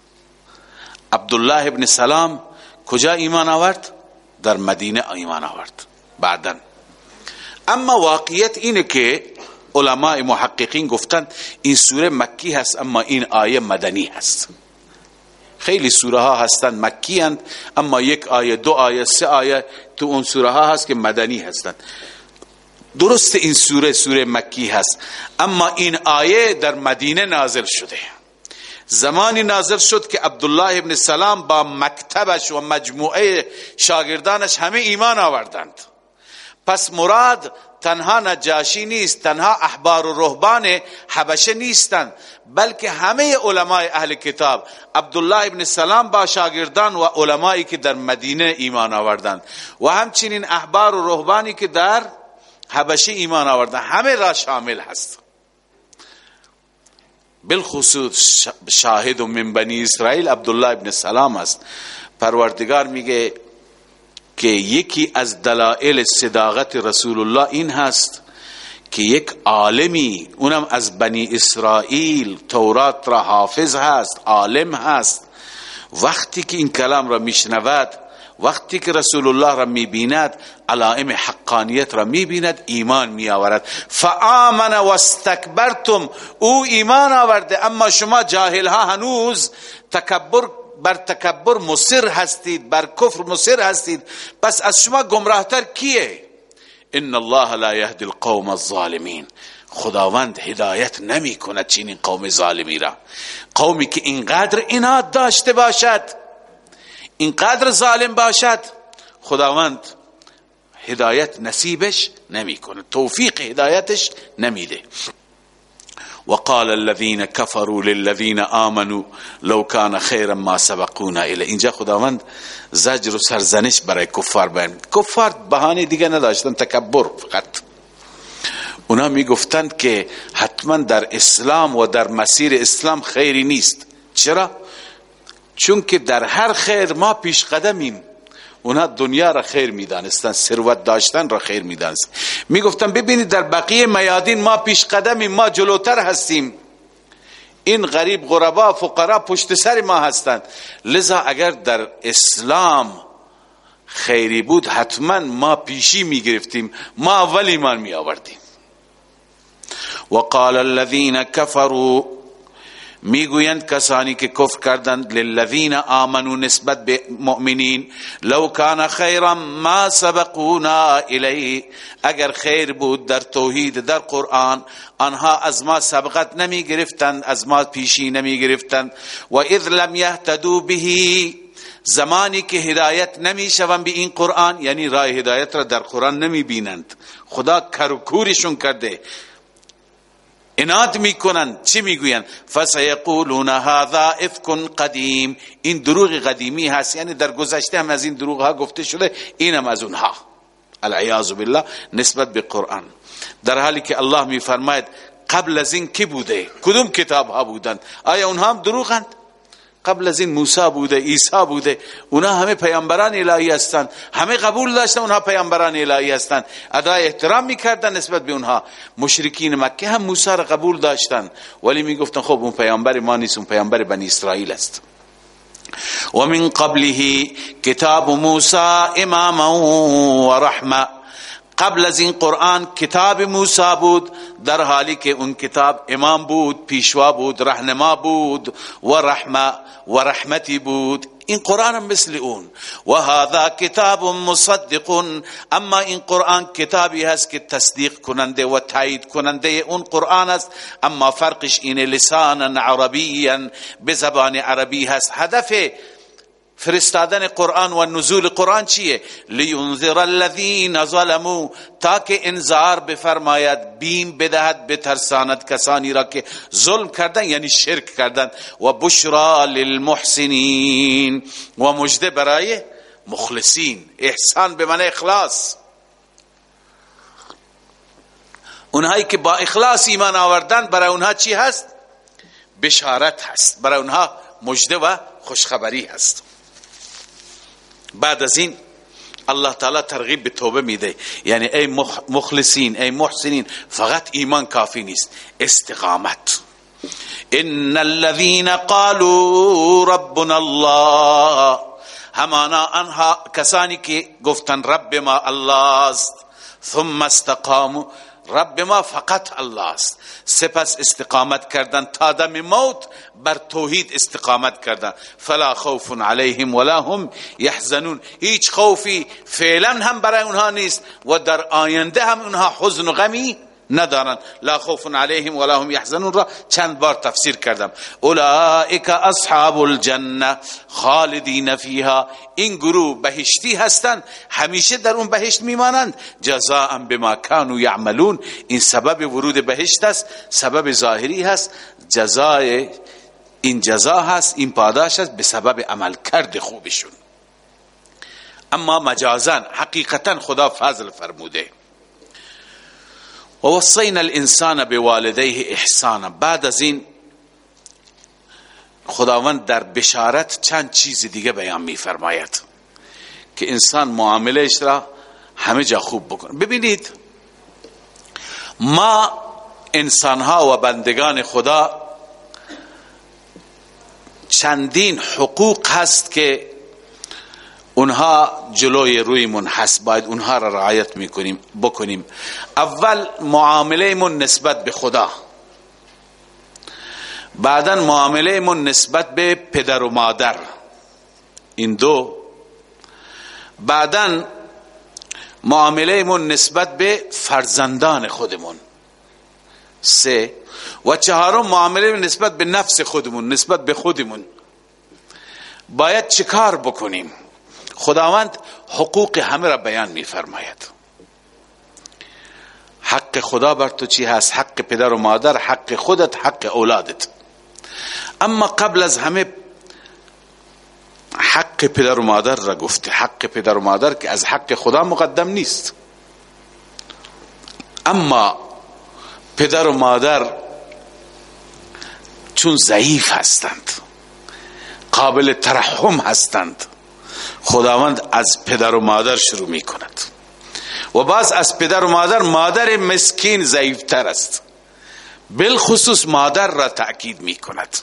عبدالله ابن سلام کجا ایمان آورد؟ در مدینه ایمان آورد. بعدا. اما واقعیت اینه که علماء محققین گفتن این سوره مکی هست اما این آیه مدنی هست. خیلی سوره ها هستند مکی هست اما یک آیه دو آیه سه آیه تو اون سوره ها هست که مدنی هستند درست این سوره سوره مکی هست اما این آیه در مدینه نازل شده. زمانی نازل شد که عبدالله ابن سلام با مکتبش و مجموعه شاگردانش همه ایمان آوردند. پس مراد تنها نجاشی نیست تنها احبار و رهبان حبشه نیستند بلکه همه علماء اهل کتاب. عبدالله ابن سلام با شاگردان و علمایی که در مدینه ایمان آوردند. و همچنین احبار و رهبانی که در حبشه ایمان آوردند. همه را شامل هست. بالخصوص شاهد من بنی اسرائیل عبدالله ابن سلام است. پروردگار میگه که یکی از دلائل صداقت رسول الله این هست که یک عالمی اونم از بنی اسرائیل تورات را حافظ هست عالم هست. وقتی که این کلام را میشنود وقتی که رسول الله را می‌بیند علائم حقانیت را می‌بیند ایمان میآورد. فآمن و استکبرتم او ایمان آورده اما شما جاهل ها هنوز تکبر بر تکبر مصر هستید بر کفر مصر هستید. پس از شما گمراهتر کیه؟ ان الله لا یهدی القوم الظالمین. خداوند هدایت نمی کند چنین قوم ظالمی را. قومی که اینقدر اناد داشته باشد اینقدر ظالم باشد خداوند هدایت نصیبش نمی‌کنه. توفیق هدایتش نمیده. وقال الذين كفروا للذين آمنوا لو كان خيرا ما سبقونا الى اینجا خداوند زجر و سرزنش برای کفار بیان. کفار بهانه دیگه نداشتن تکبر فقط. اونا می‌گفتند که حتما در اسلام و در مسیر اسلام خیری نیست. چرا؟ چون که در هر خیر ما پیش قدمیم. اونها دنیا را خیر می‌دانستن ثروت داشتن را خیر می‌دانستن. می‌گفتن ببینید در بقیه میادین ما پیش قدمیم ما جلوتر هستیم. این غریب غربا فقرا پشت سر ما هستند. لذا اگر در اسلام خیری بود حتما ما پیشی می‌گرفتیم ما اول ایمان می آوردیم وقال الذين كفروا می‌گویند کسانی که کفر کردند للذین آمنوا نسبت به مؤمنین لو کان خیرا ما سبقونا الیه. اگر خیر بود در توحید در قرآن آنها از ما سبقت نمی گرفتند از ما پیشی نمی گرفتند و اذ لم یهتدوا به زمانی که هدایت نمی شوند به این قرآن یعنی راه هدایت را در قرآن نمی بینند خدا کرکورشون کرده. اناد می‌کنن. چی می‌گوین؟ فسیقولون هذا افک قدیم. این دروغ قدیمی هست. یعنی در گذشته هم از این دروغ ها گفته شده. اینم از اونها. العیاذ بالله. نسبت به قرآن. در حالی که الله میفرماید قبل از این کی بوده؟ کدوم کتاب ها بودند؟ آیا اونها هم دروغند؟ قبل از این موسی بوده عیسی بوده اونا همه پیامبران الهی هستند همه قبول داشتن اونها پیامبران الهی هستند ادای احترام می‌کردن نسبت به اونها. مشرکین مکه هم موسی را قبول داشتن. ولی می‌گفتن خب اون پیامبر ما نیست اون پیامبر بنی اسرائیل است. و من قبله کتاب موسی اماما و رحمه. قبل از این قرآن کتاب موسی بود در حالی که اون کتاب امام بود پیشوا بود رهنما بود و رحمه و رحمتی بود. این قرآن هم مثل اون. و هذا کتاب مصدق اما این قرآن کتابی هست که تصدیق کننده و تایید کننده اون قرآن است اما فرقش این لسانا عربیا به زبان عربی هست. هدف فرستادن قرآن و نزول قرآن چیه؟ لینذر الذین ظلموا. تاکه انذار بفرماید بیم بدهد بترساند کسانی را که ظلم کردن یعنی شرک کردن و بشرا للمحسنین. و مجده برای مخلصین. احسان به من اخلاص. اونهایی که با اخلاص ایمان آوردن برای اونها چی هست؟ بشارت هست. برای اونها مجده و خوشخبری هست. بعد از این الله تعالی ترغیب به توبه میده. یعنی ای مخلصین ای محسنین فقط ایمان کافی نیست. استقامت. ان الذين قالوا ربنا الله. همانا انها کسانی که گفتن رب ما الله است. ثم استقاموا. رب ما فقط الله است. سپس استقامت کردن تا دم موت بر توحید استقامت کردن. فلا خوف علیهم ولا هم یحزنون. هیچ خوفی فعلا هم برای اونها نیست و در آینده هم اونها حزن و غمی ندارن. لا خوف علیهم ولا هم يحزنون را چند بار تفسیر کردم. اولئک اصحاب الجنه خالدین فیها. این گروه بهشتی هستند همیشه در اون بهشت میمانند. جزاء بما كانوا يعملون این سبب ورود بهشت است. سبب ظاهری هست. جزای این جزا هست. این پاداش است. به سبب عمل کرد خوبشون. اما مجازا حقیقتا خدا فضل فرموده. و وصینا الانسان بوالديه احسانا بعد از این خداوند در بشارت چند چیز دیگه بیان میفرماید که انسان معاملش را همه جا خوب بکنه. ببینید ما انسان ها و بندگان خدا چندین حقوق هست که اونها جلوی رویمون هست. باید اونها را رعایت می‌کنیم بکنیم. اول معامله من نسبت به خدا. بعدا معامله من نسبت به پدر و مادر. این دو. بعدا معامله من نسبت به فرزندان خودمون. سه. و چهارم معامله نسبت به نفس خودمون نسبت به خودمون. باید چیکار بکنیم؟ خداوند حقوق همه را بیان میفرماید. حق خدا بر تو چی هست؟ حق پدر و مادر حق خودت حق اولادت. اما قبل از همه حق پدر و مادر را گفته. حق پدر و مادر که از حق خدا مقدم نیست. اما پدر و مادر چون ضعیف هستند قابل ترحم هستند خداوند از پدر و مادر شروع می کند و باز از پدر و مادر مادر مسکین ضعیفتر است. بالخصوص مادر را تأکید می کند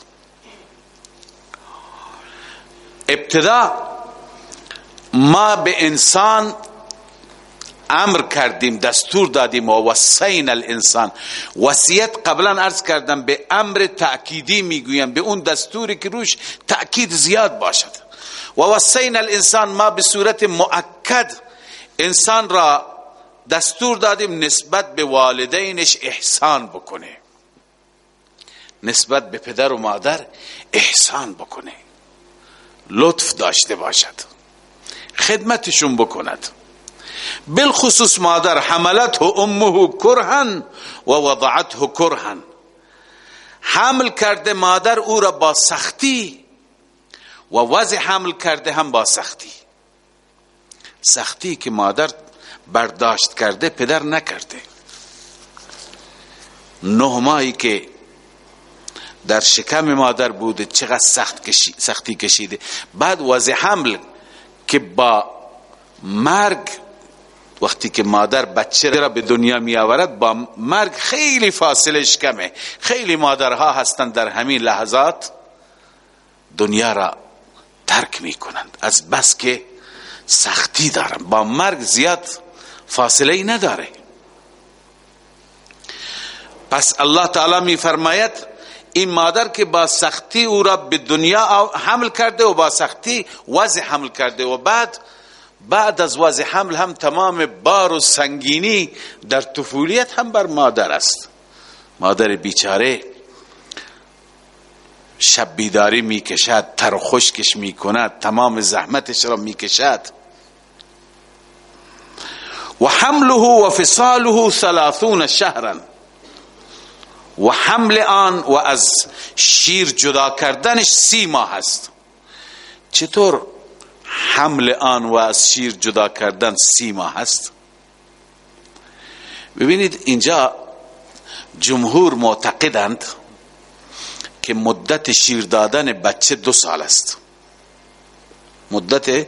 ابتدا ما به انسان امر کردیم دستور دادیم. و وصین الانسان. وصیت قبلا عرض کردم به امر تأکیدی می‌گویم. به اون دستوری که روش تأکید زیاد باشد. و وصین الانسان ما به صورت مؤکد انسان را دستور دادیم نسبت به والدینش احسان بکنه نسبت به پدر و مادر احسان بکنه لطف داشته باشد خدمتشون بکند بالخصوص مادر حملته امه کرهن و وضعته کرهن حمل کرده مادر او را با سختی و وضع حمل کرده هم با سختی. سختی که مادر برداشت کرده پدر نکرده. نه ماهی که در شکم مادر بوده چقدر سخت سختی کشیده. بعد وضع حمل که با مرگ وقتی که مادر بچه را به دنیا می آورد با مرگ خیلی فاصلش کمه. خیلی مادرها هستند در همین لحظات. دنیا را ترک می کنند از بس که سختی دارن. با مرگ زیاد فاصله ای نداره. پس الله تعالی می فرماید این مادر که با سختی او را به دنیا حمل کرده و با سختی وضع حمل کرده و بعد بعد از وضع حمل هم تمام بار و سنگینی در طفولیت هم بر مادر است. مادر بیچاره شب بیداری می‌کشد تر خشکش می‌کند تمام زحمتش را می‌کشد. و حمله و فصاله ثلاثون شهرا و حمل آن و از شیر جدا کردنش سی ماه است. چطور حمل آن و از شیر جدا کردن سی ماه است؟ ببینید اینجا جمهور معتقدند که مدت شیر دادن بچه دو سال است. مدت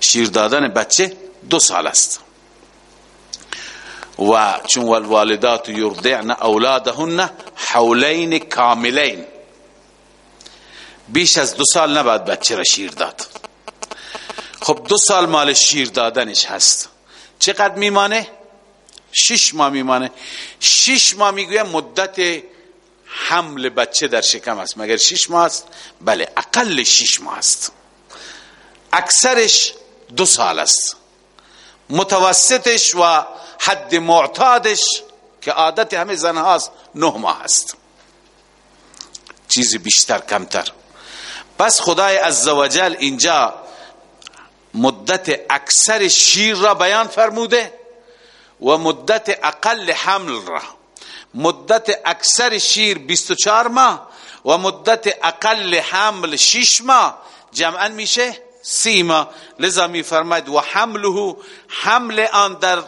شیر دادن بچه دو سال است. و چون والوالدات یرضعن اولادهن حولین کاملین. بیش از دو سال نباید بچه را شیر داد. خب دو سال مال شیر دادنش هست. چقدر میمانه؟ شش ماه میمانه. شش ماه می‌گویم مدت حمل بچه در شکم است. مگر شش ماه است؟ بله اقل شش ماه است. اکثرش دو سال است. متوسطش و حد معتادش که عادت همه زن هاست نه ماه است. چیزی بیشتر کمتر. پس خدای عزوجل اینجا مدت اکثر شیر را بیان فرموده و مدت اقل حمل را. مدت اکثر شیر 24 ماه و مدت اقل حمل 6 ماه. جمعا میشه سی ماه. لذا می فرماید و حمله حمل آن در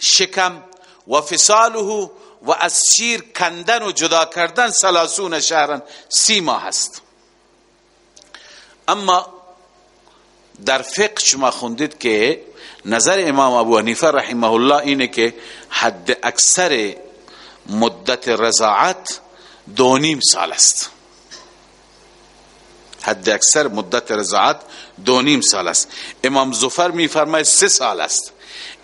شکم و فصاله و از شیر کندن و جدا کردن سلاسون شهرن سی ماه هست اما در فقه شما خوندید که نظر امام ابو حنیفه رحمه الله اینه که حد اکثر مدت رضاعت دو نیم سال است. حد اکثر مدت رضاعت دو نیم سال است. امام زفر میفرماید سه سال است.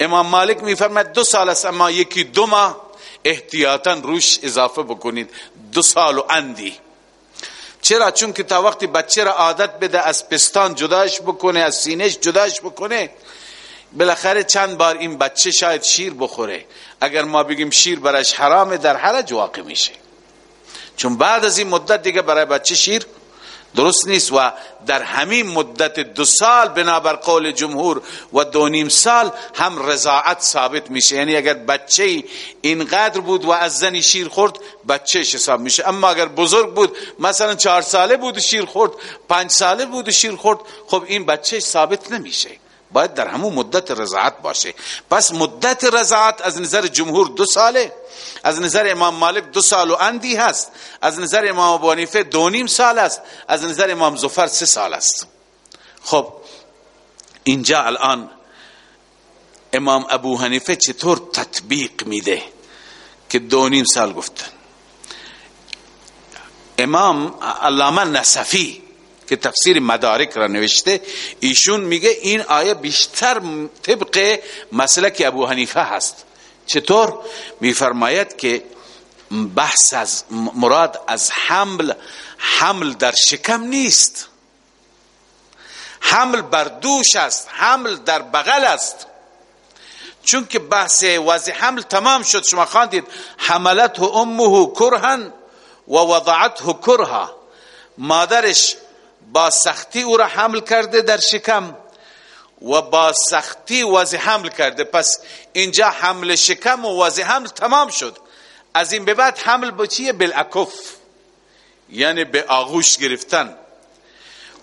امام مالک میفرماید دو سال است اما یکی دو ماه. احتیاطا روش اضافه بکنید. دو سال و اندی. چرا؟ چون که تا وقتی بچه را عادت بده از پستان جداش بکنه از سینش جداش بکنه بالاخره چند بار این بچه شاید شیر بخوره. اگر ما بگیم شیر برش حرامه در حرج واقع میشه. چون بعد از این مدت دیگه برای بچه شیر درست نیست و در همین مدت دو سال بنابر قول جمهور و دو نیم سال هم رضاعت ثابت میشه. یعنی اگر بچه اینقدر بود و از زنی شیر خورد بچه حساب میشه. اما اگر بزرگ بود مثلا چهار ساله بود شیر خورد پنج ساله بود شیر خورد خب این بچه ثابت نمیشه. باید در همون مدت رضاعت باشه. پس مدت رضاعت از نظر جمهور دو ساله از نظر امام مالک دو سال و اندی هست از نظر امام ابو حنیفه دو نیم سال است از نظر امام زفر سه سال است. خب اینجا الان امام ابو حنیفه چطور تطبیق میده که دو نیم سال گفتن؟ امام علامه نصفی که تفسیر مدارک را نوشته ایشون میگه این آیه بیشتر طبق مسلک ابو حنیفه هست. چطور؟ میفرماید که بحث از مراد از حمل حمل در شکم نیست. حمل بر دوش است حمل در بغل است. چون که بحث وضع حمل تمام شد شما خواندید حملته امه کرهن و وضعته کرها. مادرش با سختی او را حمل کرده در شکم و با سختی وضع حمل کرده. پس اینجا حمل شکم و وضع حمل تمام شد. از این به بعد حمل با چیه؟ بالاکف یعنی به آغوش گرفتن.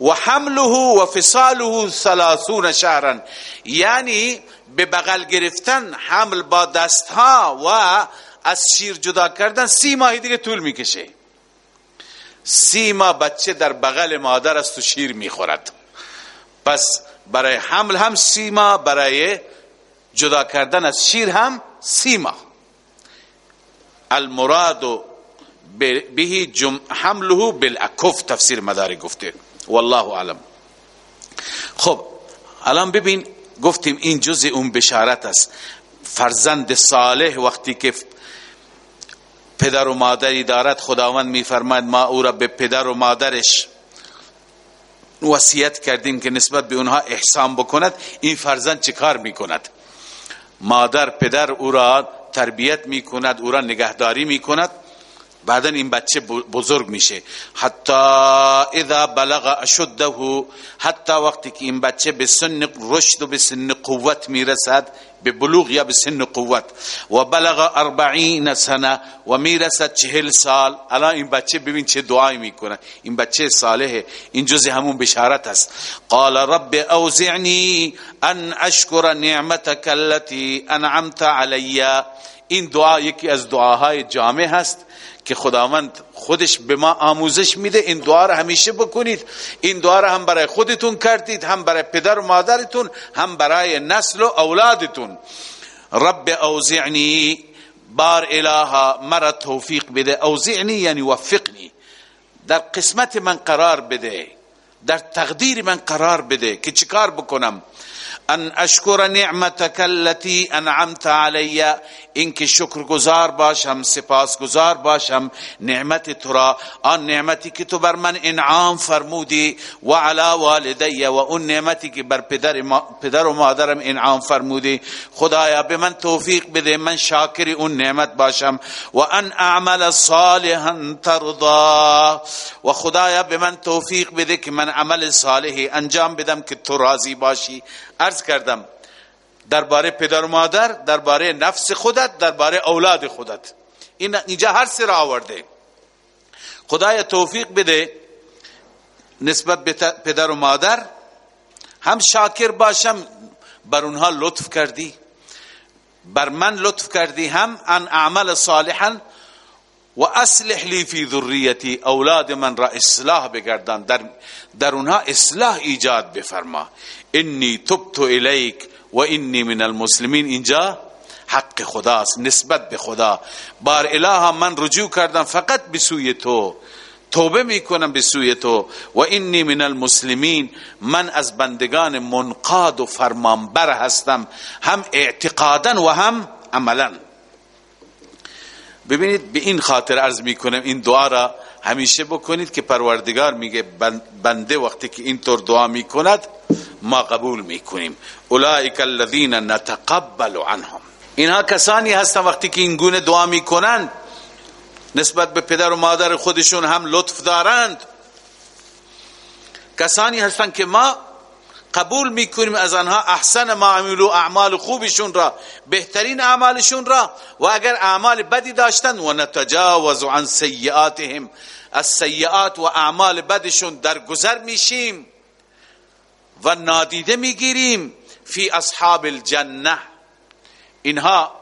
و حمله و فصاله ثلاثون شهرا یعنی به بغل گرفتن حمل با دستها و از شیر جدا کردن سی ماه دیگه طول می‌کشه. سی ماه بچه در بغل مادر است و شیر می‌خورد. پس برای حمل هم سی ماه برای جدا کردن از شیر هم سی ماه. المراد به حمله بالاکف تفسیر مداری گفته. والله علم خب الان ببین گفتیم این جزء اون بشارت است. فرزند صالح وقتی که پدر و مادری دارد خداوند میفرماید ما او را به پدر و مادرش وصیت کردیم که نسبت به اونها احسان بکند. این فرزند چه کار می‌کند؟ مادر پدر او را تربیت می‌کند او را نگهداری می‌کند. بعدا این بچه بزرگ میشه. حتی اذا بلغ اشده حتی وقتی که این بچه به سن رشد و به سن قوت می‌رسد به بلوغ یا به سن قوت. و بلغ اربعین سنه و می‌رسد چهل سال. الان این بچه ببین چه دعایی می‌کنه. این بچه صالحه. این جز همون بشارت است. قال رب اوزعنی ان اشکر نعمتك التي انعمت علی. این دعا یکی از دعاهای جامع هست که خداوند خودش به ما آموزش میده. این دعا را همیشه بکنید. این دعا را هم برای خودتون کردید هم برای پدر و مادرتون هم برای نسل و اولادتون. رب اوزعنی بار الها مرا توفیق بده. اوزعنی یعنی وفقنی. در قسمت من قرار بده. در تقدیر من قرار بده که چیکار بکنم؟ ان اشکر نعمتك التي انعمت علی اینکه شکر گزار باشم سپاس گزار باشم نعمت تو را. آن نعمتی که تو بر من انعام فرمودی و علی والدی و اون نعمتی که بر پدر, پدر و مادرم انعام فرمودی. خدایا به من توفیق بده من شاکر اون نعمت باشم. و ان اعمل صالحا ترضا. و خدایا به من توفیق بده که من عمل صالحی انجام بدم که تو راضی باشی. عرض کردم درباره پدر و مادر درباره نفس خودت درباره اولاد خودت. این اینجا هر سر آورده. خدای توفیق بده نسبت به پدر و مادر. هم شاکر باشم بر اونها لطف کردی. بر من لطف کردی هم ان اعمل صالحا و اصلح لی فی ذریتی. اولاد من را اصلاح بگردان. در, در اونها اصلاح ایجاد بفرما. انی تبت الیک و انی من المسلمین اینجا حق خداست نسبت به خدا بار اله من رجوع کردم فقط به سوی تو توبه می‌کنم به سوی تو و انی من المسلمین من از بندگان منقاد و فرمانبر هستم هم اعتقادا و هم عملا ببینید به این خاطر عرض می‌کنم این دعا را همیشه بکنید که پروردگار میگه بنده وقتی که اینطور دعا می‌کند ما قبول می‌کنیم. اولئک الذین نتقبل عنهم. اینها کسانی هستن وقتی که این گونه دعا می‌کنند نسبت به پدر و مادر خودشون هم لطف دارند. کسانی هستند که ما قبول می‌کنیم از آنها احسن ما عملو اعمال خوبشون را بهترین اعمالشون را. و اگر اعمال بدی داشتن و نتجاوز عن سیئاتهم از سیئات و اعمال بدشون در گذر میشیم. و نادیده می‌گیریم فی اصحاب الجنه. اینها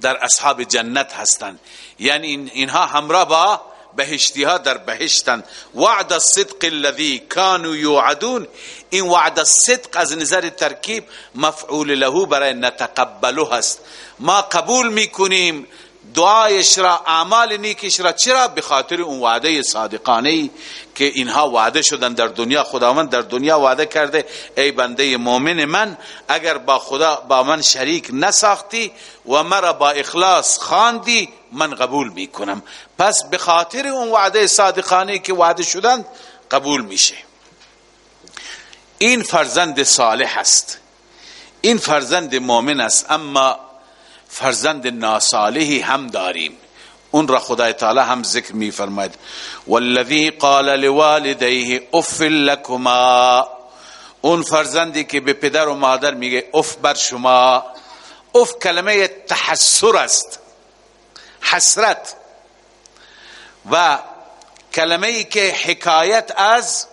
در اصحاب جنت هستند. یعنی اینها همراه با بهشتی ها در بهشتن وعد الصدق الذي كانوا يوعدون این وعد الصدق از نظر ترکیب مفعول له برای نتقبله هست ما قبول می‌کنیم دعایش را اعمال نیکش را چرا؟ به خاطر اون وعده صادقانه که اینها وعده شدن در دنیا. خداوند در دنیا وعده کرده ای بنده مؤمن من اگر با خدا با من شریک نساختی و مرا با اخلاص خواندی من قبول می‌کنم. پس به خاطر اون وعده صادقانه که وعده شدن قبول میشه. این فرزند صالح است. این فرزند مؤمن است. اما فرزند ناصالحی هم داریم. اون را خدای تعالی هم ذکر می فرماید والذی قال لوالدیه اف لکما. اون فرزندی که به پدر و مادر میگه اف بر شما. اف کلمه تحسر است. حسرت. و کلمه ای که حکایت از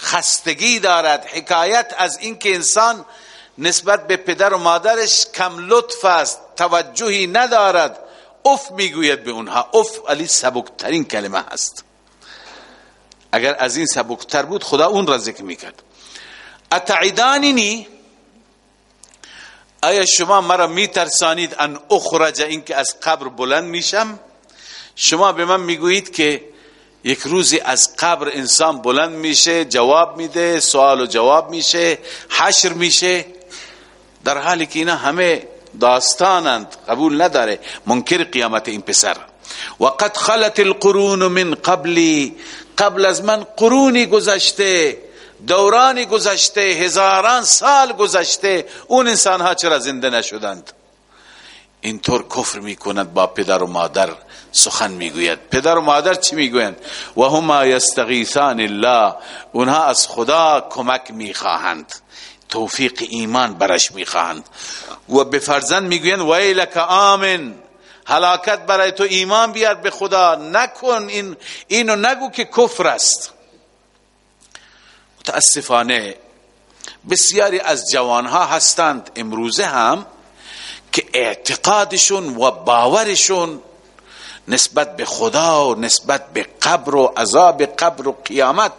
خستگی دارد. حکایت از اینکه انسان نسبت به پدر و مادرش کم لطف است توجهی ندارد. اف می‌گوید به اونها اف علی سبکترین کلمه هست. اگر از این سبکتر بود خدا اون را ذکر می‌کرد. اتعیدانینی؟ آیا شما مرا میترسانید ان اخرج اینکه از قبر بلند میشم؟ شما به من می‌گویید که یک روزی از قبر انسان بلند میشه جواب میده سوال و جواب میشه حشر میشه. در حالی که اینا همه داستانند قبول نداره منکر قیامت این پسر. و قد خلت القرون من قبلی قبل از من قرونی گذشته دورانی گذشته هزاران سال گذشته اون انسان ها چرا زنده نشدند؟ اینطور کفر می‌کنند با پدر و مادر سخن می‌گوید. پدر و مادر چی می‌گویند؟ و هما یستغیثان الله اونها از خدا کمک می‌خواهند. توفیق ایمان برش می‌خواهند و به فرزند می‌گویند ویلک آمن هلاکت برای تو ایمان بیار به خدا نکن این اینو نگو که کفر است. متاسفانه بسیاری از جوانها هستند امروزه هم که اعتقادشون و باورشون نسبت به خدا و نسبت به قبر و عذاب قبر و قیامت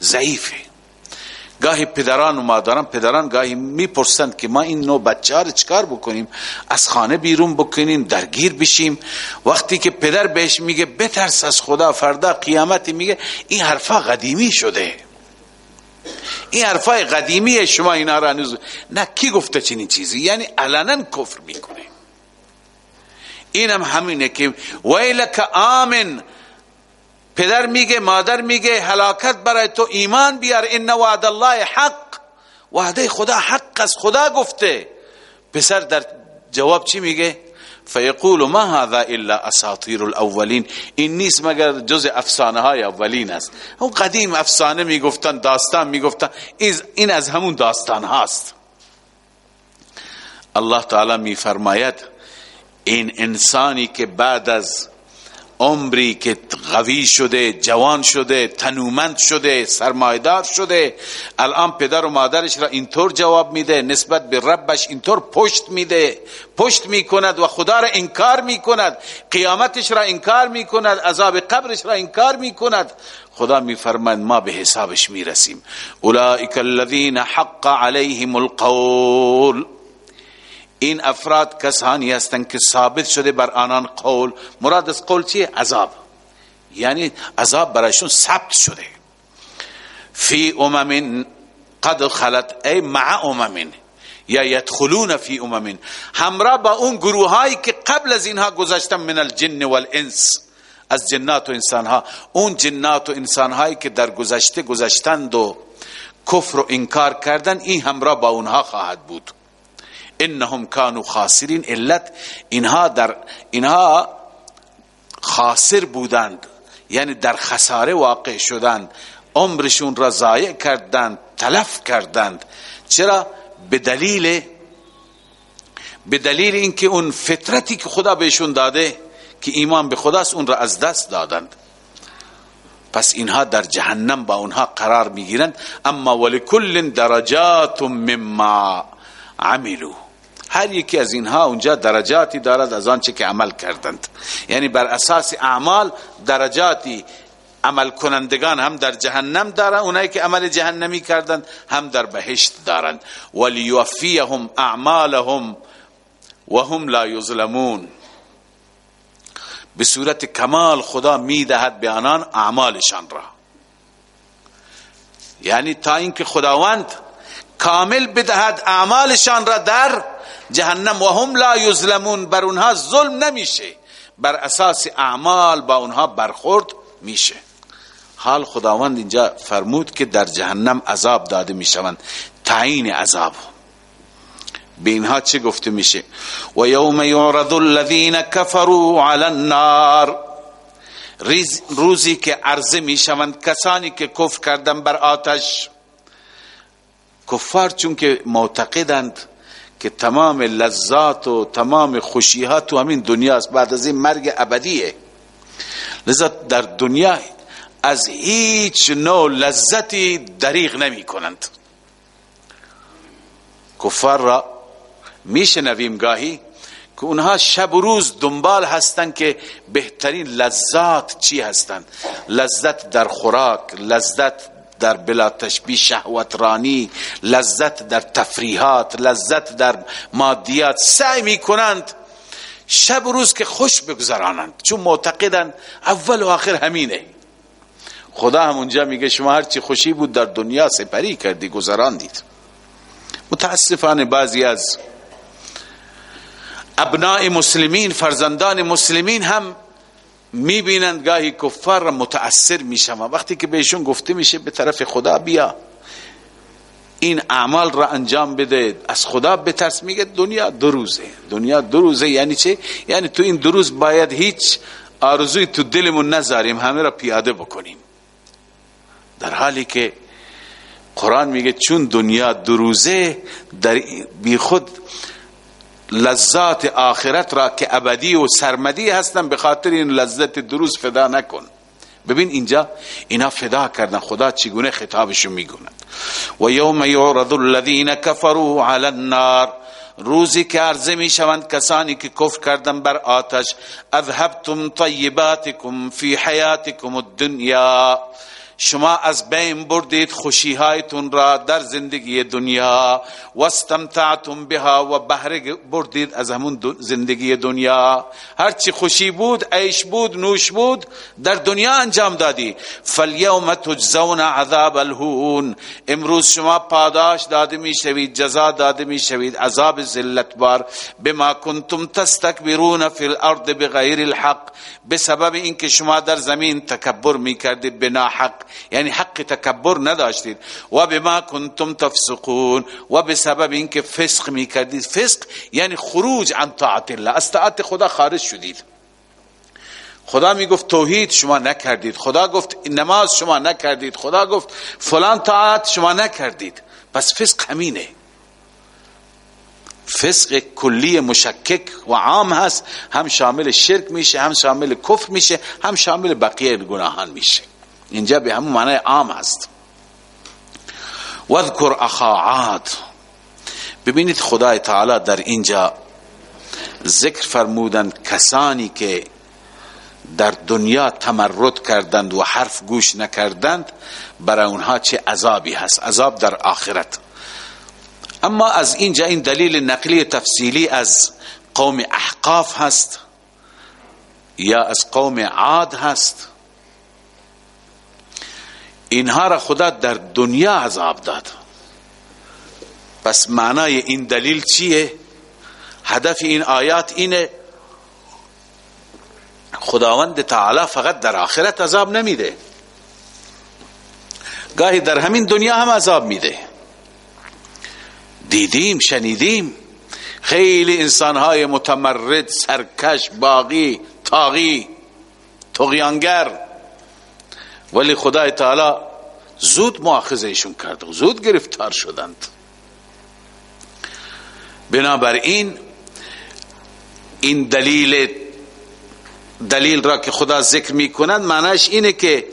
ضعیفه. گاهی پدران و مادران پدران گاهی می‌پرسند که ما این نوع بچه ها چکار بکنیم؟ از خانه بیرون بکنیم درگیر بشیم؟ وقتی که پدر بهش میگه بترس از خدا فردا قیامت میگه این حرفا قدیمی شده. این حرفای قدیمی شما اینا را نه کی گفته چنین چیزی؟ یعنی علنا کفر می‌کنه. اینم همینه که ویلک آمن پدر میگه مادر میگه هلاکت برای تو ایمان بیار ان وعد الله حق. وعده خدا حق از خدا گفته. پسر در جواب چی میگه؟ فیقول ما هذا الا اساطیر الاولین. این نیست مگر جز افسانه های اولین است. اون قدیم افسانه می‌گفتن داستان می‌گفتن. این از همون داستان هاست. الله تعالی میفرماید این انسانی که بعد از عمری که قوی شده جوان شده تنومند شده سرمایدار شده الان پدر و مادرش را اینطور جواب میده نسبت به ربش اینطور پشت میده. پشت می‌کند و خدا را انکار می‌کند. قیامتش را انکار می‌کند عذاب قبرش را انکار می‌کند. خدا میفرماید ما به حسابش می‌رسیم. اولئک الذین حق علیهم القول. این افراد کسانی هستند که ثابت شده بر آنان قول. مراد از قول چیه؟ عذاب. یعنی عذاب برایشون ثبت شده. فی امم قد خلت ای مع امم یا یدخلون فی امم همراه با اون گروه هایی که قبل از اینها گذشتن من الجن والانس. از جنات و انسان ها اون جنات و انسان هایی که در گذشته گذشتند و کفر و انکار کردن این همراه با اونها خواهد بود. انهم كانوا خاسرین علت اینها در اینها خاسر بودند. یعنی در خساره واقع شدند. عمرشون را ضایع کردند تلف کردند. چرا؟ به دلیل به دلیل اینکه اون فطرتی که خدا بهشون داده که ایمان به خداست اون را از دست دادند. پس اینها در جهنم با اونها قرار می‌گیرند. اما ولکل درجات مما عملو هر یکی از اینها اونجا درجاتی دارد از آنچه که عمل کردند. یعنی بر اساس اعمال درجاتی عمل کنندگان هم در جهنم دارند اونایی که عمل جهنمی کردند هم در بهشت دارند. ولیوفیهم اعمالهم وهم لا یظلمون. به صورت کمال خدا می‌دهد به آنان اعمالشان را. یعنی تا اینکه خداوند کامل بدهد اعمالشان را در جهنم و هم لا یظلمون. بر اونها ظلم نمیشه. بر اساس اعمال با اونها برخورد میشه. حال خداوند اینجا فرمود که در جهنم عذاب داده می‌شوند. تعیین عذاب. به اینها چه گفته میشه؟ و یوم یعرض الذین کفروا علی النار. روزی که عرضه می‌شوند. کسانی که کفر کردن بر آتش. کفار چون که معتقدند که تمام لذات و تمام خوشیها تو همین دنیاست. بعد از این مرگ ابدیه. لذا در دنیا از هیچ نوع لذتی دریغ نمی کنند کفار را میشنویم گاهی که اونها شب و روز دنبال هستند که بهترین لذات چی هستند لذت در خوراک لذت در بلا تشبیه شهوت رانی لذت در تفریحات لذت در مادیات سعی می کنند شب و روز که خوش بگذرانند. چون معتقدند اول و آخر همینه. خدا هم اونجا میگه شما هرچی خوشی بود در دنیا سپری کردی گذراندید. متاسفانه بعضی از ابناء مسلمین فرزندان مسلمین هم می‌بینند گاهی کفار را متاثر میشن وقتی که بهشون گفته میشه به طرف خدا بیا. این اعمال را انجام بده. از خدا بترس. میگه دنیا دو روزه. دنیا دو روزه یعنی چه؟ یعنی تو این دو روز باید هیچ آرزوی تو دلمون نذاریم. همه را پیاده بکنیم. در حالی که قرآن میگه چون دنیا دو روزه در بی خود لذات آخرت را که ابدی و سرمدی هستن به خاطر این لذت دروز فدا نکن. ببین اینجا اینا فدا کردن خدا چگونه خطابشو میگوند و یوم یعرض الذین کفروا علی النار روزی که عرضه می شوند کسانی که کفر کردن بر آتش اذهبتم طیباتکم فی حیاتکم الدنیا. شما از بین بردید خوشیهایتون را در زندگی دنیا و استمتعتم بها و بهره بردید از همون زندگی دنیا. هرچی خوشی بود عیش بود نوش بود در دنیا انجام دادی. فالیوم تجزون عذاب الهون. امروز شما پاداش داده می شوید جزا داده می شوید. عذاب ذلت بار. بما کنتم تستکبرون فی الارض بغیر الحق. بسبب اینکه شما در زمین تکبر می کردید بنا حق. یعنی حق تکبر نداشتید. و بما کنتم تفسقون و بسبب اینکه فسق می‌کردید. فسق یعنی خروج عن طاعت الله. از طاعت خدا خارج شدید. خدا می گفت توحید شما نکردید. خدا گفت نماز شما نکردید. خدا گفت فلان طاعت شما نکردید. پس فسق همینه. فسق کلی مشکک و عام هست. هم شامل شرک میشه هم شامل کفر میشه هم شامل بقیه گناهان میشه. اینجا به همون معنی عام هست. وذکر اخاعات. ببینید خدای تعالی در اینجا ذکر فرمودند کسانی که در دنیا تمرد کردند و حرف گوش نکردند برای اونها چه عذابی هست؟ عذاب در آخرت. اما از اینجا این دلیل نقلی تفصیلی از قوم احقاف هست یا از قوم عاد هست. اینها را خدا در دنیا عذاب داد. پس معنای این دلیل چیه؟ هدف این آیات اینه خداوند تعالی فقط در آخرت عذاب نمیده. گاهی در همین دنیا هم عذاب میده. دیدیم شنیدیم. خیلی انسانهای متمرد سرکش باقی تاغی تغیانگر ولی خدای تعالی زود مؤاخذهشون کرد زود گرفتار شدند. بنابراین این دلیل دلیل را که خدا ذکر می کند معنیش اینه که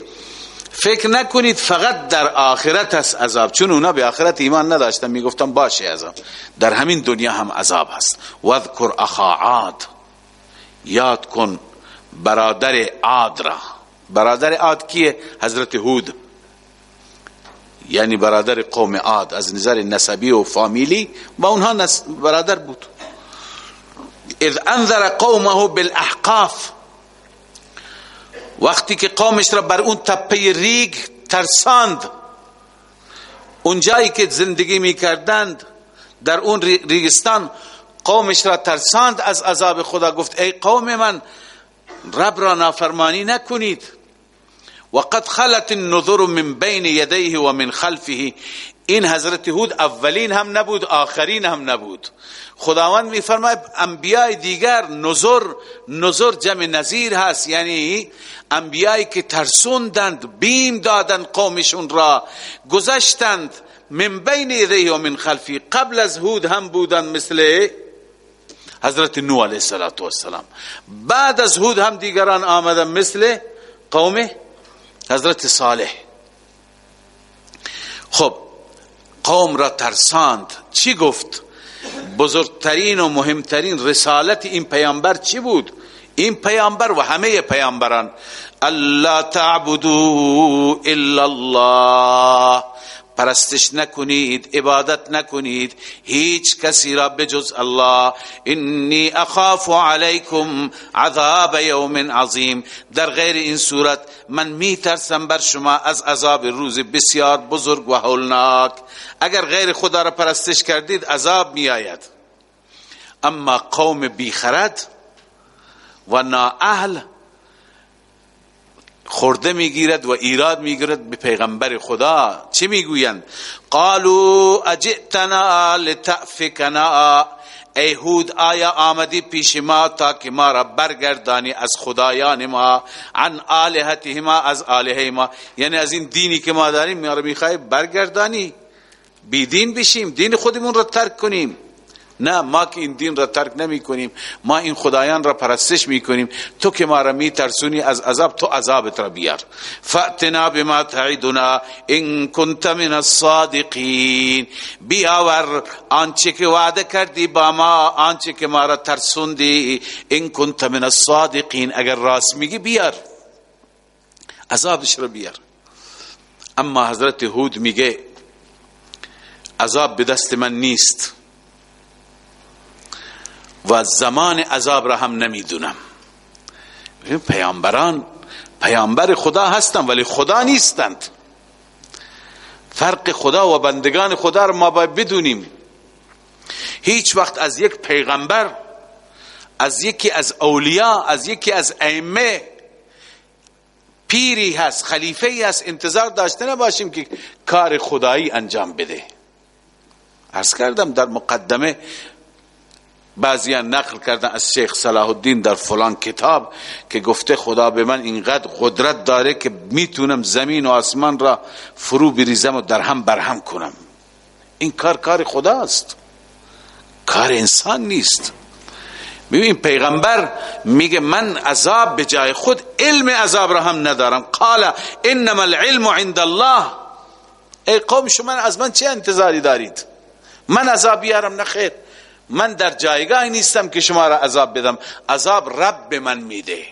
فکر نکنید فقط در آخرت است عذاب چون اونا به آخرت ایمان نداشتن می‌گفتن باشه عذاب. در همین دنیا هم عذاب هست. وذکر اخا عاد یاد کن برادر عاد را. برادر عاد کیه؟ حضرت هود. یعنی برادر قوم عاد از نظر نسبی و فامیلی با اونها برادر بود. اذ انذر قومه بالاحقاف. وقتی که قومش را بر اون تپه ریگ ترساند اون جایی که زندگی می‌کردند در اون ریگستان قومش را ترساند از عذاب خدا گفت ای قوم من رب را نافرمانی نکنید. وقد خلت النذر من بین یدیه و من خلفه. این حضرت هود اولین هم نبود آخرین هم نبود. خداوند میفرماید انبیاء دیگر نظر نظر جمع نظیر هست. یعنی انبیایی که ترسوندند بیم دادند قومشون را گذشتند من بین یدیه و من خلفی قبل از هود هم بودند مثل حضرت نوح علیه السلام. بعد از هود هم دیگران آمدن مثل قوم حضرت صالح. خب قوم را ترساند. چی گفت؟ بزرگترین و مهمترین رسالت این پیامبر چی بود؟ این پیامبر و همه پیامبران الله تعبدو الا الله. پرستش نکنید عبادت نکنید هیچ کسی را بجز الله. انی اخاف علیکم عذاب یوم عظیم. در غیر این صورت من می ترسم بر شما از عذاب روز بسیار بزرگ و هولناک. اگر غیر خدا را پرستش کردید عذاب می اما قوم بیخرد و نااهل خورده می‌گیرد و ایراد می‌گیرد به پیغمبر خدا. چی می‌گویند؟ قالوا اجئتنا لتأفکنا. ای هود آیا آمدی پیش ما تا که ما را برگردانی از خدایان ما عن آلهتهما از آلهه ما؟ یعنی از این دینی که ما داریم ما را می‌خوای برگردانی؟ بی دین بشیم دین خودمون را ترک کنیم. نه ما که این دین را ترک نمی کنیم ما این خدایان را پرستش می کنیم تو که ما را می ترسونی از عذاب تو عذابت را بیار. فأتنا بما تعیدنا ان کنت من الصادقین. بیاور آنچه که وعده کردی با ما آنچه که ما را ترسوندی. ان کنت من الصادقین. اگر راست میگی بیار. عذابش را بیار. اما حضرت هود میگه عذاب به دست من نیست. و زمان عذاب را هم نمی‌دونم. پیامبران پیامبر خدا هستند ولی خدا نیستند. فرق خدا و بندگان خدا را ما باید بدونیم. هیچ وقت از یک پیغمبر از یکی از اولیاء از یکی از ائمه پیری هست خلیفه هست انتظار داشته نباشیم که کار خدایی انجام بده. ارز کردم در مقدمه بعضیان نقل کردن از شیخ صلاح الدین در فلان کتاب که گفته خدا به من اینقدر قدرت داره که می‌تونم زمین و آسمان را فرو بریزم و در هم برهم کنم. این کار کار خداست. کار انسان نیست. ببین پیغمبر میگه من عذاب به جای خود علم عذاب را هم ندارم. قال انما العلم عند الله. ای قوم شما از من چه انتظاری دارید؟ من عذاب بیارم نخیر من در جایگاه نیستم که شما را عذاب بدم. عذاب رب به من میده.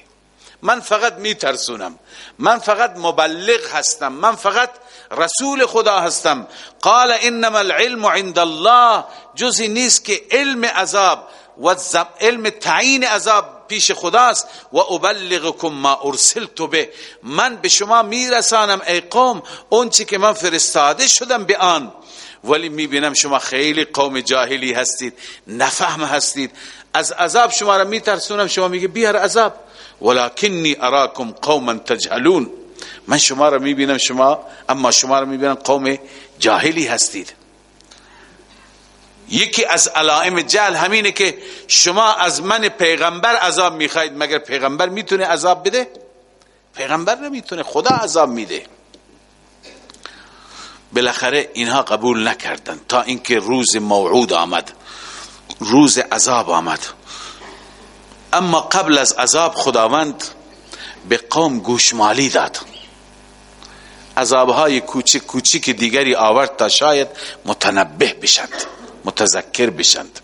من فقط میترسونم. من فقط مبلغ هستم. من فقط رسول خدا هستم. قال انما العلم عند الله. جزی نیست که علم عذاب و علم تعیین عذاب پیش خداست. و ابلغکم ما ارسلت به. من به شما میرسانم ای قوم. اون که من فرستاده شدم به آن. ولی می‌بینم شما خیلی قوم جاهلی هستید. نفهم هستید. از عذاب شما را میترسونم. شما میگه بیار عذاب. ولکنی اراکم قوما تجهلون. من شما را می‌بینم شما اما شما را می‌بینم قوم جاهلی هستید. یکی از علائم جهل همینه که شما از من پیغمبر عذاب می‌خواید مگر پیغمبر می‌تونه عذاب بده؟ پیغمبر نمی‌تونه خدا عذاب میده. بالاخره اینها قبول نکردند تا اینکه روز موعود آمد. روز عذاب آمد. اما قبل از عذاب خداوند به قوم گوشمالی داد. عذابهای کوچک کوچک دیگری آورد تا شاید متنبه بشند متذکر بشند.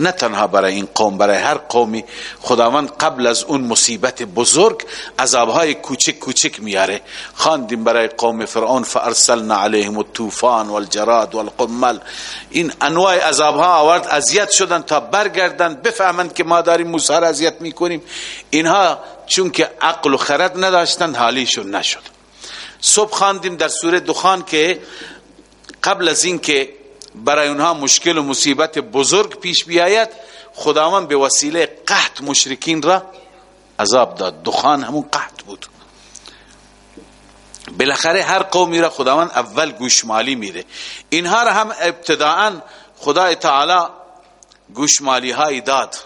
نه تنها برای این قوم برای هر قومی خداوند قبل از اون مصیبت بزرگ عذابهای کوچک کوچک میاره. خواندیم برای قوم فرعون فارسلنا علیهم الطوفان والجراد والقمل. این انواع عذابها آورد اذیت شدن تا برگردن بفهمند که ما داریم موسی را اذیت می‌کنیم. اینها چون که عقل و خرد نداشتن حالیشون نشد. صبح خواندیم در سوره دخان که قبل از این که برای اونها مشکل و مصیبت بزرگ پیش بیاید. خداوند به وسیله قحط مشرکین را عذاب داد. دخان همون قحط بود. بالاخره هر قومی را خداوند اول گوشمالی میده. اینها را هم ابتداعا خدای تعالی گوشمالی های داد.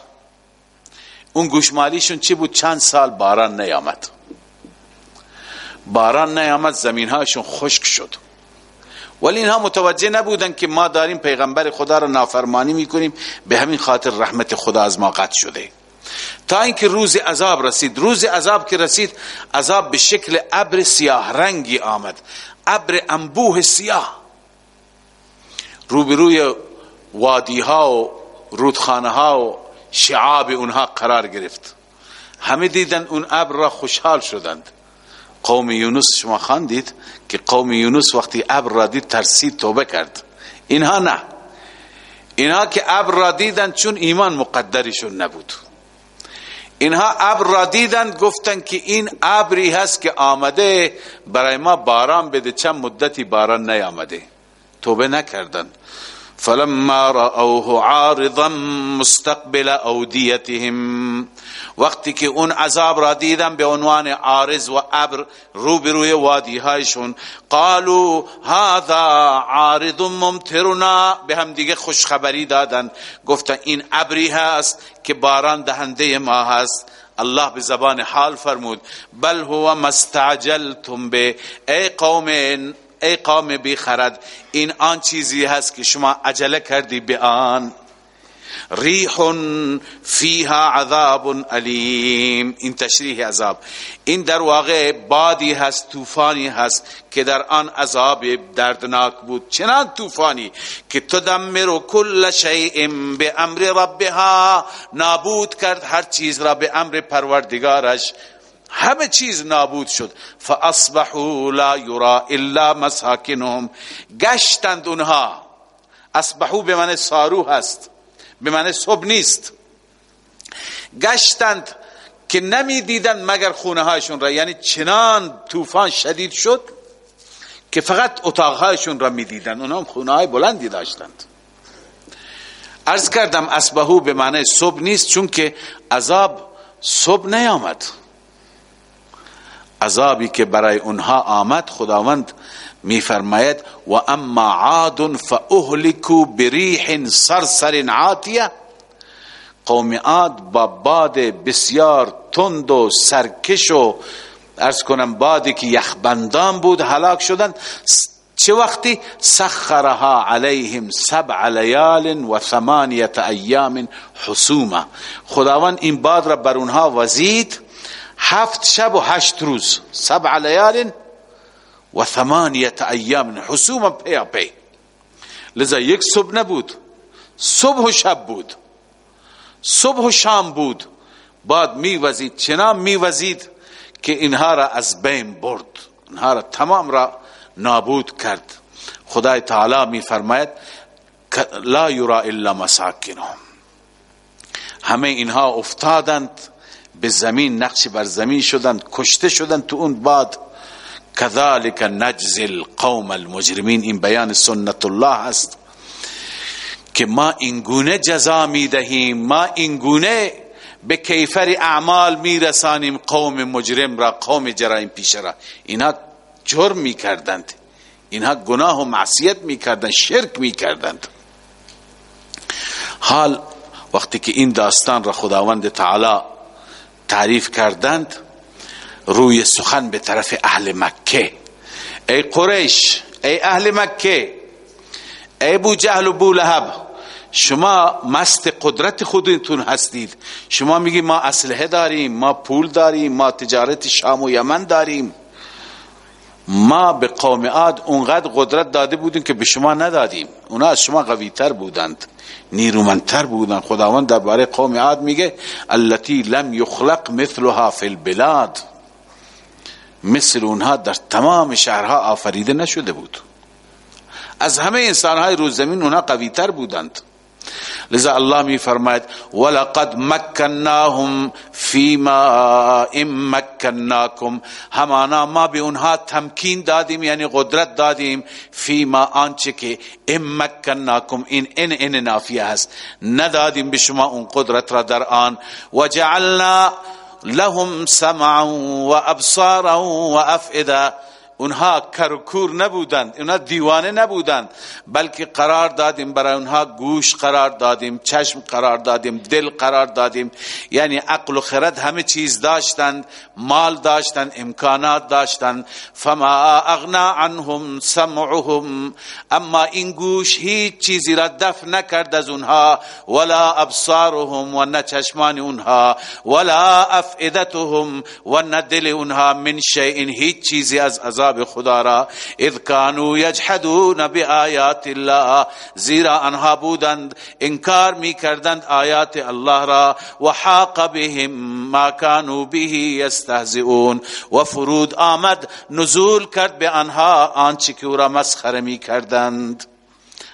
اون گوشمالیشون چی بود؟ چند سال باران نیامد. باران نیامد زمین هاشون خشک شد. ولی اینها متوجه نبودن که ما داریم پیغمبر خدا را نافرمانی می‌کنیم. به همین خاطر رحمت خدا از ما قطع شده. تا اینکه روز عذاب رسید. روز عذاب که رسید عذاب به شکل ابر سیاه رنگی آمد. ابر انبوه سیاه. روبروی وادی ها و رودخانه ها و شعاب اونها قرار گرفت. همه دیدن اون ابر را خوشحال شدند. قوم یونس شما خواندید که قوم یونس وقتی ابر را دید ترسید توبه کرد. اینها نه. اینها که ابر را دیدن چون ایمان مقدرشون نبود. اینها ابر را دیدن گفتن که این ابری هست که آمده برای ما باران بده چند مدتی باران نیامده. توبه نکردن. فلما رأوه عارضا مستقبل اودیتهم وقتی که اون عذاب را دیدن به عنوان عارض و ابر روبروی وادی هایشون قالوا هذا عارض ممترنا به هم دیگه خوشخبری دادن. گفتن این ابری هست که باران دهنده ما هست. الله به زبان حال فرمود. بل هو مستعجلتم به. ای قوم ای قوم بی خرد این آن چیزی هست که شما عجله کردی به آن. ریح فیها عذاب علیم. این تشریح عذاب. این در واقع بادی هست طوفانی هست که در آن عذاب دردناک بود. چنان طوفانی که تدمر کل شیء به امر ربها. نابود کرد هر چیز را به امر پروردگارش. همه چیز نابود شد. فاصبحوا لا یرا الا مساکنهم. گشتند اونها. اصبحوا به معنی سارو هست به معنی صبح نیست. گشتند که نمی دیدن مگر خونه هایشون را. یعنی چنان طوفان شدید شد که فقط اتاقهایشون را می دیدن اونها خونه های بلندی داشتند. ارز کردم اصبحو به معنی صبح نیست چون که عذاب صبح نیامد. عذابی که برای اونها آمد خداوند میفرماید و اما عاد فاهلكوا بریح صرصر عاتیه. قوم عاد با باد بسیار تند و سرکش و ارز کنم بادی که یخبندان بود هلاک شدند. چه وقتی؟ سخرها علیهم سبع لیال و ثمانیت ایام حسومه خداوند این باد را بر اونها وزید. هفت شب و هشت روز. سبع لیال و ثمانیت ایام. حسوما پیا پی. لذا یک صبح نبود. صبح و شب بود. صبح و شام بود. بعد میوزید. چنان میوزید که اینها را از بین برد. اینها را تمام را نابود کرد. خدای تعالی میفرماید لا یرا الا مساکنهم. همه اینها افتادند. به زمین نقش بر زمین شدند کشته شدند تو اون باد. کذالک نجز القوم المجرمین. این بیان سنت الله است که ما اینگونه جزا می دهیم ما اینگونه به کیفر اعمال می رسانیم قوم مجرم را قوم جرایم پیش را. اینها جرم می کردند. اینها گناه و معصیت می کردند شرک می کردند. حال وقتی که این داستان را خداوند تعالی تعریف کردند روی سخن به طرف اهل مکه. ای قریش ای اهل مکه ای بو جهل و بو لهب شما مست قدرت خودتون هستید. شما میگی ما اسلحه داریم ما پول داریم ما تجارت شام و یمن داریم. ما به قوم عاد اونقدر قدرت داده بودیم که به شما ندادیم. اونا از شما قوی تر بودند نیرومندتر بودند. خداوند درباره قوم عاد میگه التي لم يخلق مثلها في البلاد. مثل اونها در تمام شهرها آفریده نشده بود. از همه انسانهای روز زمین اونها قوی تر بودند. لذا الله می فرماید ولقد مکناهم فيما ام مکناکم. همانا ما به اونها تمکین دادیم یعنی قدرت دادیم فيما آنچه که ام مکناکم این ان ان نافیه هست ندادیم به شما اون قدرت را در آن. وجعلنا لهم سمعا و ابصارا و افئده. اونها کرکور نبودند اونها دیوانه نبودند بلکه قرار دادیم برای اونها گوش قرار دادیم چشم قرار دادیم دل قرار دادیم. یعنی عقل و خرد همه چیز داشتند مال داشتند امکانات داشتند. فما اغنا عنهم سمعهم اما این گوش هیچ چیزی را دفع نکرد از اونها ولا ابصارهم و نه چشمان اونها ولا افئدتهم و نه دل اونها من شیء هیچ چیزی از عذاب عذاب خدا را. اذ کانو یجحدون بآیات الله. زیرا انها بودند انکار می کردند آیات الله را. و حاق بهم ما کانو به یستهزئون. و فرود آمد نزول کرد به آنها آنچه که او را مسخره می کردند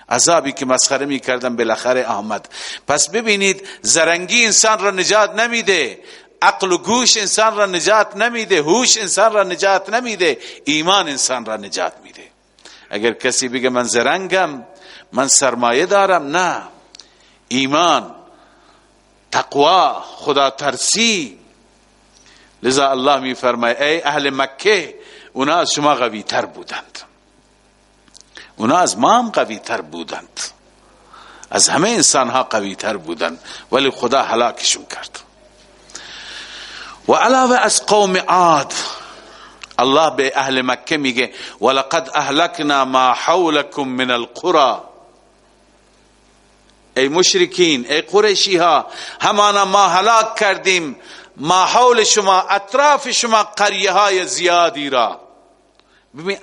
عذابی که مسخره می کردن بالاخره آمد. پس ببینید زرنگی انسان را نجات نمیده. عقل و گوش انسان را نجات نمیده هوش انسان را نجات نمیده ایمان انسان را نجات میده. اگر کسی بگه من زرنگم من سرمایه دارم نه. ایمان تقوا خدا ترسی لذا الله می ای اهل مکه اونا از شما قوی تر بودند. اونا از ما هم قوی تر بودند. از همه انسان ها قوی تر بودند ولی خدا هلاکشون کرد. و علاوه از قوم عاد الله به اهل مکه میگه ولقد اهلكنا ما حولكم من القرى. ای مشرکین ای قریشی ها همانا ما هلاک کردیم ما حول شما اطراف شما قریه های زیادی را. ببین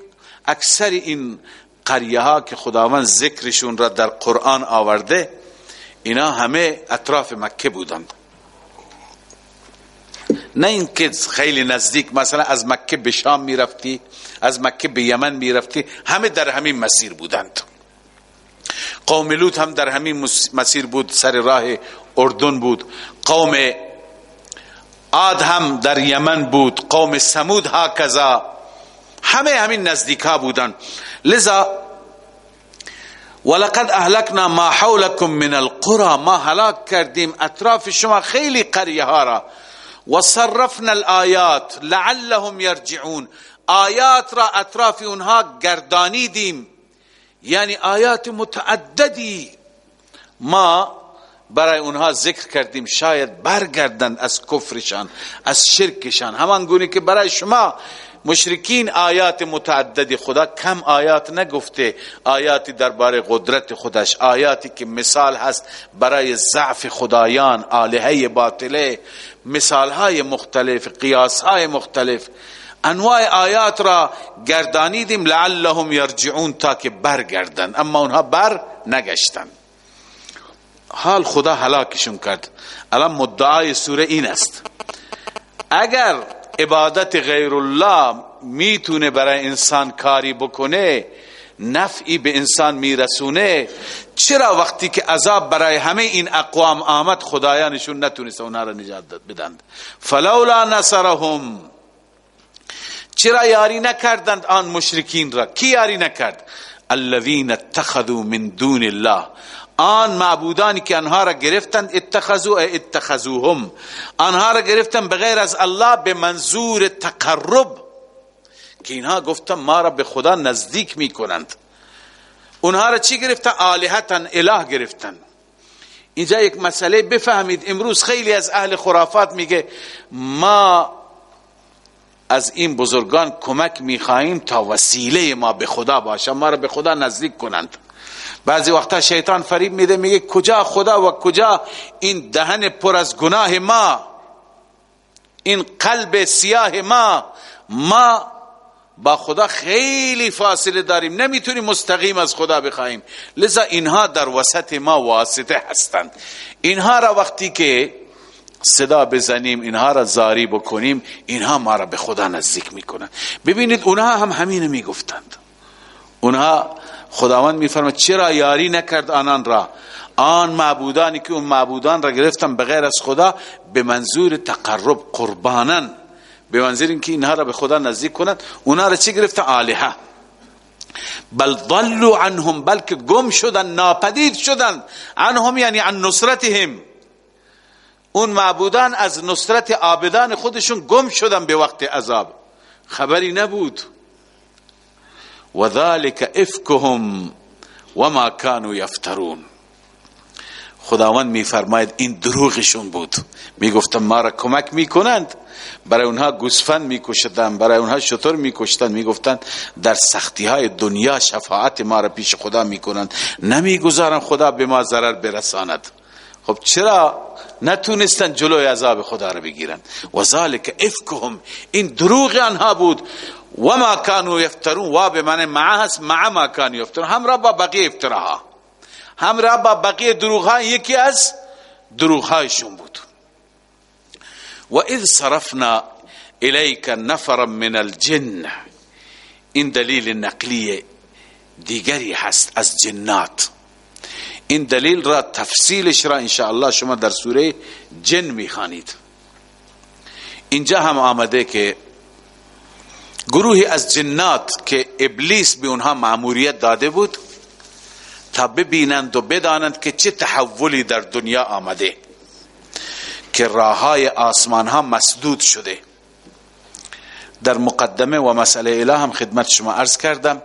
اکثر این قریه ها که خداوند ذکرشون را در قرآن آورده اینا همه اطراف مکه بودند. نه اینکه خیلی نزدیک مثلا از مکه به شام می‌رفتی از مکه به یمن می‌رفتی همه در همین مسیر بودند. قوم لوط هم در همین مسیر بود سر راه اردن بود. قوم عاد هم در یمن بود قوم سمود ها کذا همه همین نزدیک ها بودن لذا ولقد اهلكنا ما حولكم من القرى ما هلاک کردیم. اطراف شما خیلی قریه ها را. و صرفنا الآیات لعلهم یرجعون آیات را اطراف اونها گردانیدیم یعنی آیات متعددی ما برای اونها ذکر کردیم. شاید برگردند از کفرشان از شرکشان. همان گونه که برای شما مشرکین آیات متعدد خدا کم آیات نگفته آیاتی درباره قدرت خودش آیاتی که مثال هست برای ضعف خدایان آلهه باطله مثال های مختلف قیاس های مختلف. انواع آیات را گردانیدیم لعلهم یرجعون تا که برگردن اما اونها بر نگشتن. حال خدا هلاکشون کرد. الان مدعای سوره این است. اگر عبادت غیر الله می‌تونه برای انسان کاری بکنه نفعی به انسان میرسونه. چرا وقتی که عذاب برای همه این اقوام آمد خدایانشون نتونست اونا را نجات بدند؟ فلولا نصرهم. چرا یاری نکردند آن مشرکین را؟ کی یاری نکرد؟ الذين اتخذوا من دون الله. آن معبودانی که آنها را گرفتند اتخذوا اتخذوهم. آنها را گرفتند بغیر از الله به منظور تقرب که اینها گفتن ما را به خدا نزدیک می کنند اونها را چی گرفتن؟ آلهتن اله گرفتن. اینجا یک مسئله بفهمید. امروز خیلی از اهل خرافات میگه ما از این بزرگان کمک می‌خواهیم تا وسیله ما به خدا باشه. ما را به خدا نزدیک کنند. بعضی وقتا شیطان فریب میده میگه کجا خدا و کجا؟ این دهن پر از گناه ما این قلب سیاه ما. ما با خدا خیلی فاصله داریم نمی‌تونیم مستقیم از خدا بخواهیم. لذا اینها در وسط ما واسطه هستند. اینها را وقتی که صدا بزنیم اینها را زاری بکنیم اینها ما را به خدا نزدیک می‌کنند ببینید اونها هم همین می‌گفتند. اونها خداوند میفرماید چرا یاری نکرد آنان را؟ آن معبودانی که اون معبودان را گرفتن بغیر از خدا به منظور تقرب قربانن به منظور اینکه اینها را به خدا نزدیک کنند اونها را چی گرفتن آلهه بل ضلوا عنهم بلکه گم شدن ناپدید شدن. عنهم یعنی عن نصرتهم. اون معبودان از نصرت عابدان خودشون گم شدن به وقت عذاب. خبری نبود. و ذلك افکهم وما كانوا یفترون خداوند میفرماید این دروغشون بود. می‌گفتن ما را کمک می‌کنند. برای اونها گوسفند میکشدن برای اونها شطور میکشتن. می‌گفتند در سختی های دنیا شفاعت ما را پیش خدا می‌کنند. نمی‌گذارن خدا به ما ضرر برساند. خب چرا نتونستن جلوی عذاب خدا را بگیرن؟ و ذالک افکهم این دروغ آنها بود. و ما کانو یفترون و به معنی مع هست ما کانو یفترون همراه با بقیه افتراها. همراه با بقیه دروغ ها یکی از دروغ هایشون بود. و اذ صرفنا الیک نفر من الجن. این دلیل نقلی دیگری هست از جنات. این دلیل را تفصیلش را انشاءالله شما در سوره جن می‌خوانید. اینجا هم آمده که گروهی از جنات که ابلیس به اونها معموریت داده بود تا ببینند و بدانند که چه تحولی در دنیا آمده که راه های آسمان ها مسدود شده. در مقدمه و مسئله اله هم خدمت شما عرض کردم.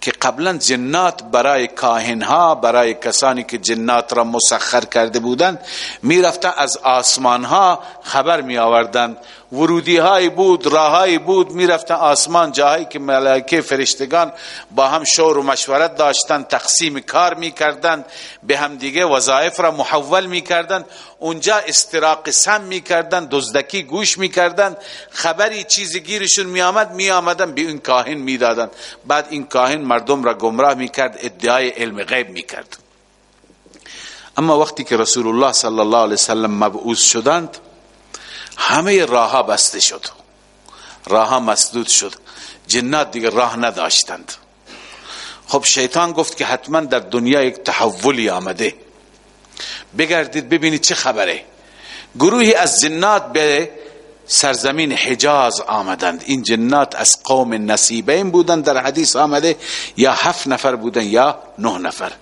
که قبلا جنات برای کاهنها برای کسانی که جنات را مسخر کرده بودند می‌رفتن از آسمان ها خبر می آوردند ورودی های بود راههایی بود می‌رفتن آسمان جاهایی که ملائکه فرشتگان با هم شور و مشورت داشتن تقسیم کار می‌کردند به هم دیگه وظایف را محول می‌کردند. اونجا استراق سم می‌کردند دزدکی گوش می‌کردند خبری چیزی گیرشون میآمد میآمدن به این کاهن می‌دادند بعد این کاهن مردم را گمراه می‌کرد ادعای علم غیب می‌کرد. اما وقتی که رسول الله صلی الله علیه وسلم مبعوث شدند همه راه بسته شد. راه مسدود شد. جنات دیگه راه نداشتند. خب شیطان گفت که حتما در دنیا یک تحولی آمده. بگردید ببینید چه خبره. گروهی از جنات به سرزمین حجاز آمدند. این جنات از قوم نصیبین بودند. در حدیث آمده یا هفت نفر بودند یا نه نفر.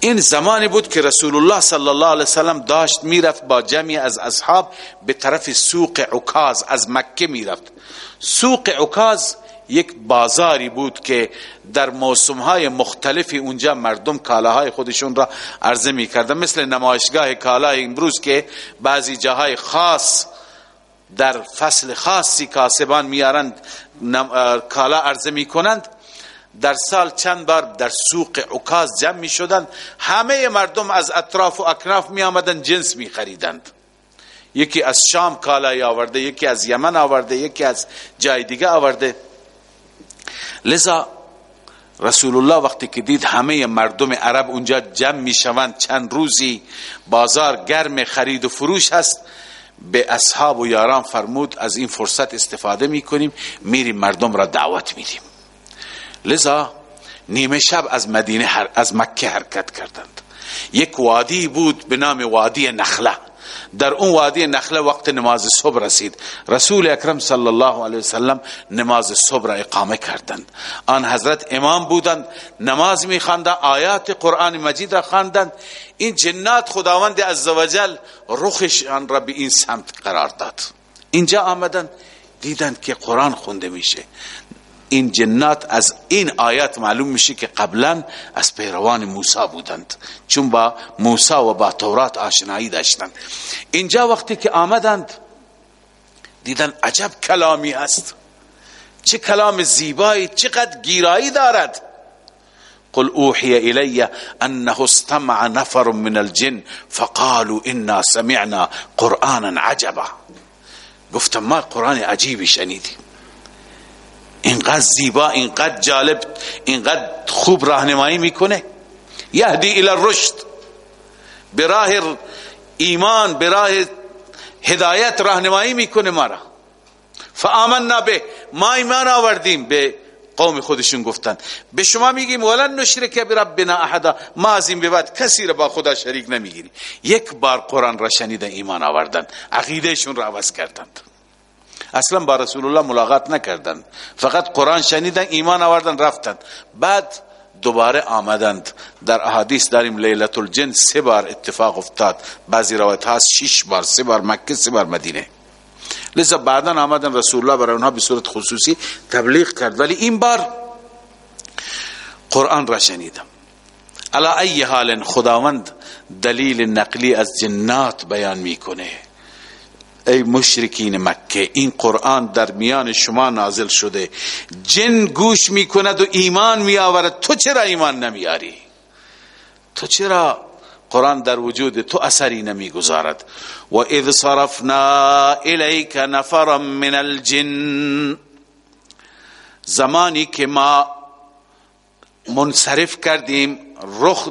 این زمانی بود که رسول الله صلی الله علیه وسلم داشت می‌رفت با جمعی از اصحاب به طرف سوق عکاز از مکه می‌رفت. سوق عکاز یک بازاری بود که در موسمهای مختلفی اونجا مردم کالاهای خودشون را عرضه می‌کردن. مثل نمایشگاه کالای امروز که بعضی جاهای خاص در فصل خاصی کاسبان میارند کالا عرضه می‌کنند. در سال چند بار در سوق عکاز جمع می شدند همه مردم از اطراف و اکناف می آمدن جنس می خریدند یکی از شام کالای آورده یکی از یمن آورده یکی از جای دیگه آورده. لذا رسول الله وقتی که دید همه مردم عرب اونجا جمع می شوند چند روزی بازار گرم خرید و فروش هست به اصحاب و یاران فرمود از این فرصت استفاده می کنیم میریم مردم را دعوت میدیم. لذا نیمه شب از مدینه از مکه حرکت کردند. یک وادی بود به نام وادی نخله. در اون وادی نخله وقت نماز صبح رسید. رسول اکرم صلی الله علیه وسلم نماز صبح را اقامه کردند. آن حضرت امام بودند نماز می آیات قرآن مجید را خواندند. این جنات خداوند عزوجل رخش آن را به این سمت قرار داد. اینجا آمدند دیدند که قرآن خونده میشه. این جنات از این آیات معلوم میشه که قبلا از پیروان موسی بودند. چون با موسی و با تورات آشنایی داشتند. اینجا وقتی که آمدند دیدن عجب کلامی است چه کلام زیبایی چقدر گیرایی دارد. قل اوحی الی انه استمع نفر من الجن فقالوا انا سمعنا قرآنا عجبا. گفتم ما قرآن عجیبی شنیدیم. اینقدر زیبا اینقدر جالب اینقدر خوب راهنمایی می‌کنه. یهدی الى الرشد. براه ایمان براه هدایت راهنمایی می‌کنه ما را. فآمنا به ما ایمان آوردیم به قوم خودشون گفتن. به شما میگیم ولن نشرک بربنا احدا. ما از این به بعد کسی را با خدا شریک نمی‌گیریم. یک بار قرآن را شنیدن ایمان آوردن عقیدهشون را عوض کردند. اصلا با رسول الله ملاقات نکردند. فقط قرآن شنیدن ایمان آوردن رفتند. بعد دوباره آمدند. در احادیث داریم لیلت الجن سه بار اتفاق افتاد. بعضی روایت هست شش بار سه بار مکه سه بار مدینه. لذا بعدا آمدن رسول الله برای اونها به صورت خصوصی تبلیغ کرد. ولی این بار قرآن را شنیدم. علا ای حال خداوند دلیل نقلی از جنات بیان می‌کنه. ای مشرکین مکه این قرآن در میان شما نازل شده. جن گوش می‌کند و ایمان میآورد. تو چرا ایمان نمیاری؟ تو چرا قرآن در وجود تو اثری نمی‌گذارد؟ و اذ صرفنا الیک نفرا من الجن. زمانی که ما منصرف کردیم رخ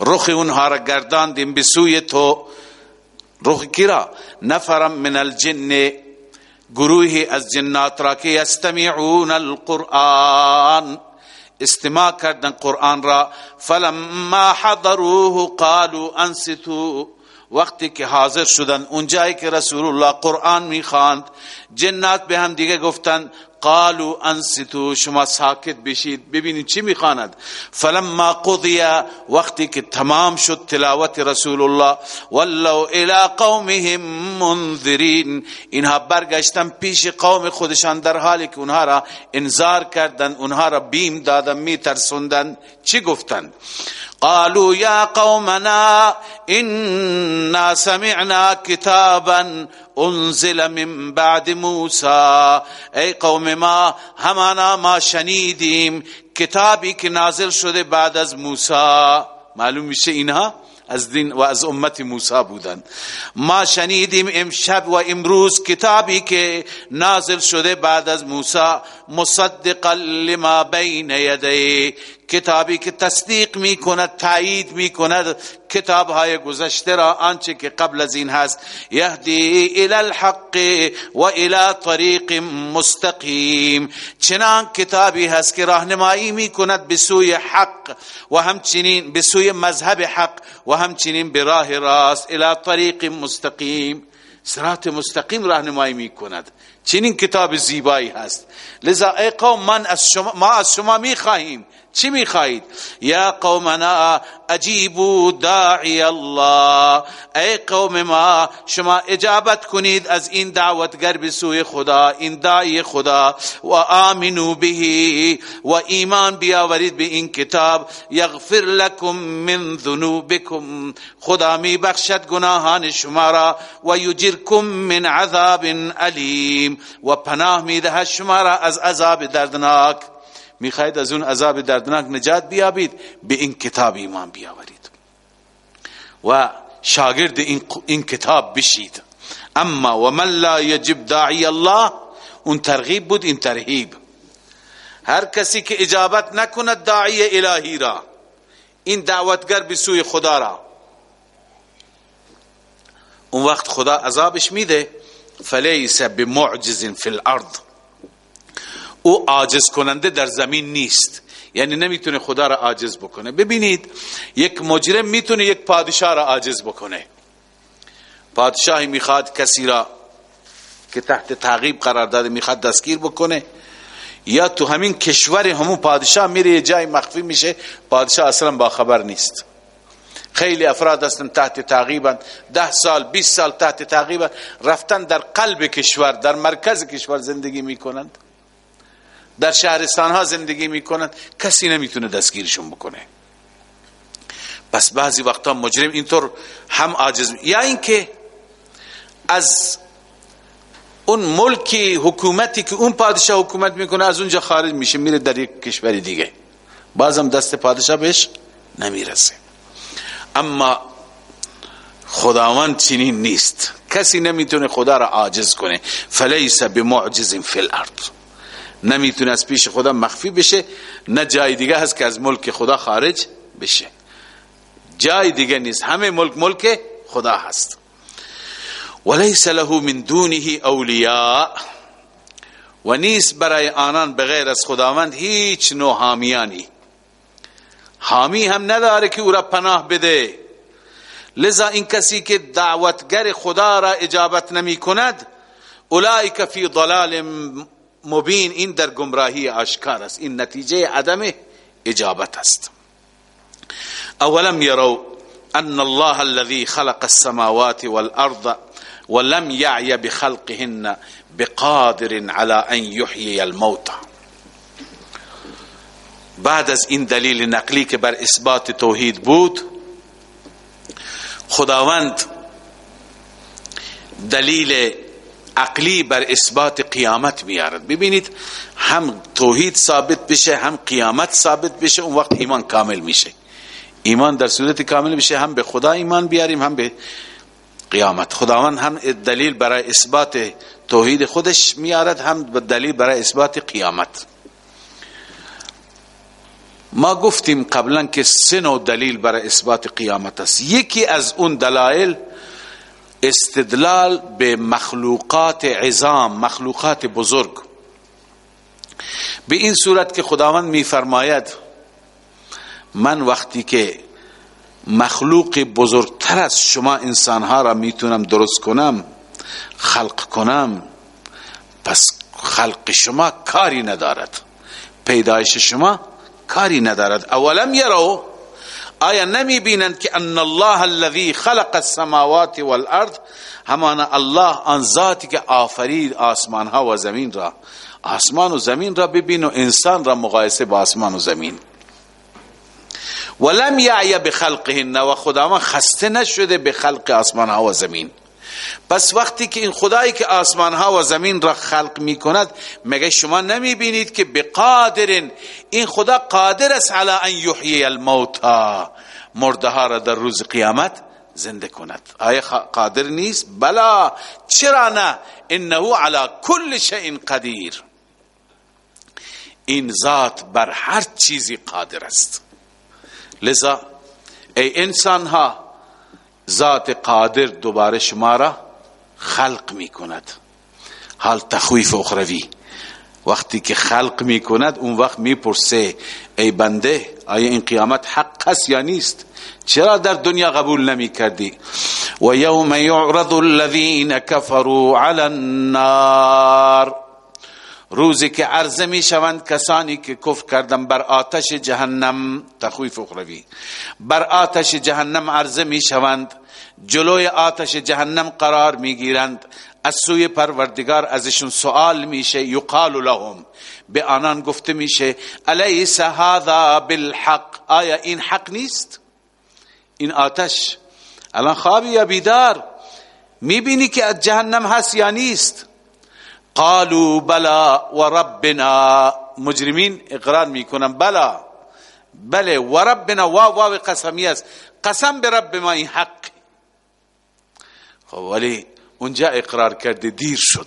رخ اونها را گرداندیم به سوی تو رخ کرا نفرم من الجن گروهی از جنات را که یستمعون القرآن. استماع کردن قرآن را. فلما حضروه قالوا أنستو. وقتی که حاضر شدن اونجایی که رسول الله قرآن میخواند جنات به هم دیگه گفتن قالوا انستو شما ساکت بشید ببینید چی می‌خواند. فلما قضی وقتی که تمام شد تلاوت رسول الله ولو الى قومهم منذرین. اینها برگشتن پیش قوم خودشان در حالی که اونها را انذار کردن اونها را بیم دادن میترسوندن. چی گفتند؟ قالوا يا قومنا إنا سمعنا كتابا انزل من بعد موسى. ای قوم ما همانا ما شنیدیم کتابی که نازل شده بعد از موسی معلوم میشه اینها؟ از دین و از امت موسی بودن. ما شنیدیم امشب و امروز کتابی که نازل شده بعد از موسی مصدقا لما بین یدی. کتابی که تصدیق می کند تایید می کند کتاب های گذشته را آنچه که قبل از این هست. یهدی الى الحق و الى طریق مستقیم. چنان کتابی هست که راهنمایی می کند به سوی حق و همچنین به سوی مذهب حق و همچنین به راه راست. الى طریق مستقیم. سرات مستقیم راهنمایی می کند چنین کتاب زیبایی هست. لذا ای قوم من از شما ما از شما می خواهیم چی می‌خواهید؟ یا قومنا اجیبو داعی الله. ای قوم ما شما اجابت کنید از این دعوتگر به سوی خدا این داعی خدا. و آمنو به و ایمان بیاورید به این کتاب. یغفر لكم من ذنوبكم خدا می بخشد گناهان شما را و یجرکم من عذاب علیم. و پناه می دهد شما را از عذاب دردناک. می‌خواید از اون عذاب دردناک نجات بیابید به این کتاب ایمان بیاورید. و شاگرد این, این کتاب بشید. اما و من لا یجب داعی الله اون ترغیب بود این ترهیب. هر کسی که اجابت نکند داعی الهی را این دعوتگر به سوی خدا را. اون وقت خدا عذابش میده فلیس بمعجز فی الارض. او عاجز کننده در زمین نیست. یعنی نمی‌تونه خدا را عاجز بکنه. ببینید یک مجرم می‌تونه یک پادشاه را عاجز بکنه. پادشاهی می‌خواد کسی را که تحت تعقیب قرار داده می‌خواد دستگیر بکنه. یا تو همین کشور همون پادشاه میره یه جای مخفی میشه پادشاه اصلا با خبر نیست. خیلی افراد هستن تحت تعقیبن. ده سال 20 سال تحت تعقیبن. رفتن در قلب کشور در مرکز کشور زندگی می‌کنند. در شهرستان ها زندگی می‌کنند کسی نمی‌تونه دستگیرشون بکنه. پس بعضی وقتا مجرم اینطور هم عاجز یا اینکه از اون ملکی حکومتی که اون پادشاه حکومت می‌کنه از اونجا خارج میشه میره در یک کشور دیگه. بازم دست پادشاه بهش نمی‌رسه. اما خداوند چنین نیست. کسی نمی‌تونه خدا را عاجز کنه. فلیس بمعجز فی الارض. نمی‌تونه از پیش خدا مخفی بشه نه جای دیگه هست که از ملک خدا خارج بشه. جای دیگه نیست. همه ملک ملک خدا هست. وليس له من دونه اولیاء و نیست برای آنان بغیر از خداوند هیچ نوع حامیانی. حامی هم نداره که او را پناه بده. لذا این کسی که دعوتگر خدا را اجابت نمی کند اولئک فی ضلال مبین این در گمراهی آشکار است. این نتیجه عدم اجابت است. اولم یرو ان الله الذي خلق السماوات والارض ولم يعي بخلقهن بقادر على ان يحيي الموتى بعد از این دلیل نقلی که بر اثبات توحید بود خداوند دلیل عقلی بر اثبات قیامت میارد. ببینید هم توحید ثابت بشه هم قیامت ثابت بشه اون وقت ایمان کامل میشه. ایمان در صورت کامل بشه هم به خدا ایمان بیاریم هم به قیامت. خداوند هم دلیل برای اثبات توحید خودش میارد هم دلیل برای اثبات قیامت. ما گفتیم قبلا که سه نوع دلیل برای اثبات قیامت است. یکی از اون دلایل استدلال به مخلوقات عظام مخلوقات بزرگ. به این صورت که خداوند میفرماید من وقتی که مخلوق بزرگتر از شما انسانها را می‌تونم درست کنم خلق کنم پس خلق شما کاری ندارد. پیدایش شما کاری ندارد. اولم یرو آیا نمی بینند که ان الله الذي خلق السماوات والارض؟ همانا الله آن ذاتی که آفرید آسمان ها و زمین را. آسمان و زمین را ببین و انسان را مقایسه با آسمان و زمین. ولم یعی بخلقهن و خداوند خسته نشده به خلق آسمان ها و زمین. پس وقتی که این خدایی که آسمان ها و زمین را خلق می کند مگه شما نمی بینید که بقادر این خدا قادر است علی ان یحیی الموتا مرده ها را در روز قیامت زنده کند. آیا قادر نیست؟ بلا. چرا نه؟ انه علی کل شیء قدیر. این ذات بر هر چیزی قادر است. لذا ای انسان ها ذات قادر دوباره شما را خلق می کند. حال تخویف اخروی. وقتی که خلق می کند اون وقت می پرسه ای بنده آیا این قیامت حق هست یا نیست؟ چرا در دنیا قبول نمی کردی؟ و یوم یعرض الذین کفروا علی النار. روزی که عرضه می شوند کسانی که کفر کردن بر آتش جهنم تخویف اخروی. بر آتش جهنم عرضه می شوند جلوی آتش جهنم قرار می گیرند از سوی پروردگار ازشون سوال میشه یقال لهم. به آنان گفته میشه الیس هذا بالحق؟ آیا این حق نیست؟ این آتش الان خوابی یا بیدار؟ می‌بینی که از جهنم هست یا نیست؟ قالوا بلا و ربنا مجرمین اقرار می‌کنن. بلا بله و ربنا واو واو قسمی است. قسم به رب ما این حق. خب ولی اونجا اقرار کرده دیر شد.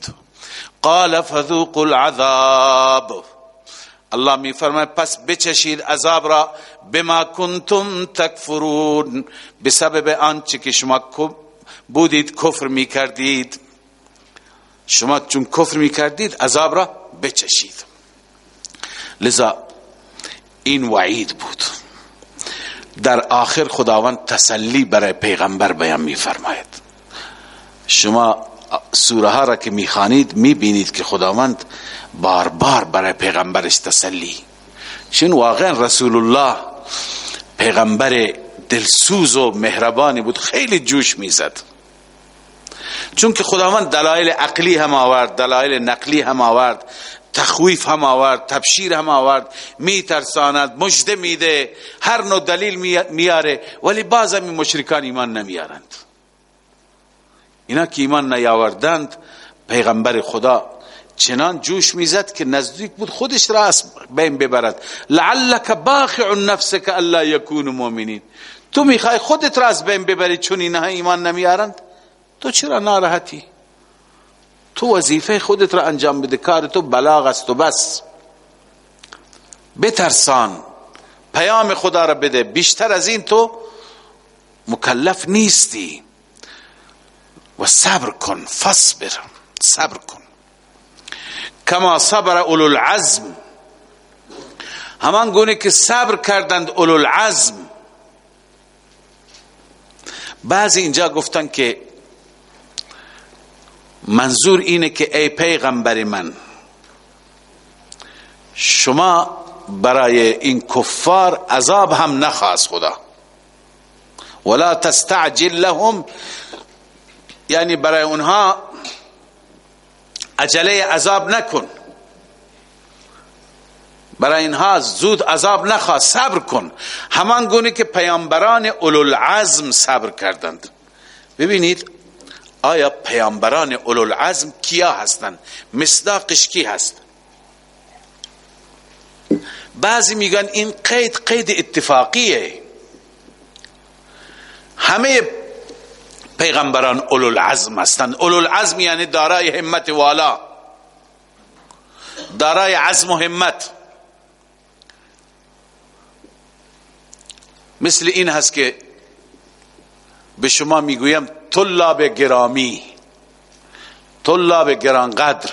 قال فذوقوا العذاب. الله می فرماید پس بچشید عذاب را. بما کنتم تکفرون. بسبب آنچه که شما بودید کفر می کردید شما چون کفر می کردید عذاب را بچشید. لذا این وعید بود. در آخر خداوند تسلی برای پیغمبر بیان می فرماید شما سوره ها را که می‌خوانید می‌بینید که خداوند بار بار برای پیغمبرش تسلی. چون واقعا رسول الله پیغمبر دلسوز و مهربانی بود خیلی جوش می‌زد. چون که خداوند دلایل عقلی هم آورد دلایل نقلی هم آورد تخویف هم آورد تبشیر هم آورد میترساند مجده میده هر نوع دلیل میاره ولی بعض این مشرکان ایمان نمیارند. اینا که ایمان نیاوردند پیغمبر خدا چنان جوش می‌زد که نزدیک بود خودش را بین ببرد. لعلک باخع نفسک الا یکون مؤمنین. تو می‌خوای خودت را از بین ببری چون اینها ایمان نمیارند؟ تو چرا ناراحتی؟ تو وظیفه خودت را انجام بده کار تو بلاغ است و بس. بترسان پیام خدا را بده. بیشتر از این تو مکلف نیستی. و صبر کن فصبر صبر کن. کما صبر اولو العزم همان گونه که صبر کردند اولو العزم بعضی اینجا گفتن که منظور اینه که ای پیغمبر من شما برای این کفار عذاب هم نخواست خدا ولا تستعجل لهم یعنی برای اونها عجله عذاب نکن. برای اینها زود عذاب نخواه صبر کن. همان گونه که پیامبران العزم صبر کردند. ببینید آیا پیامبران العزم کیا هستند؟ مصداقش کی هست؟ بعضی میگن این قید قید اتفاقیه. همه پیغمبران اولو العزم هستند. اولو العزم یعنی دارای همت والا. دارای عزم و همت. مثل این هست که به شما می‌گویم طلاب گرامی. طلاب گرانقدر.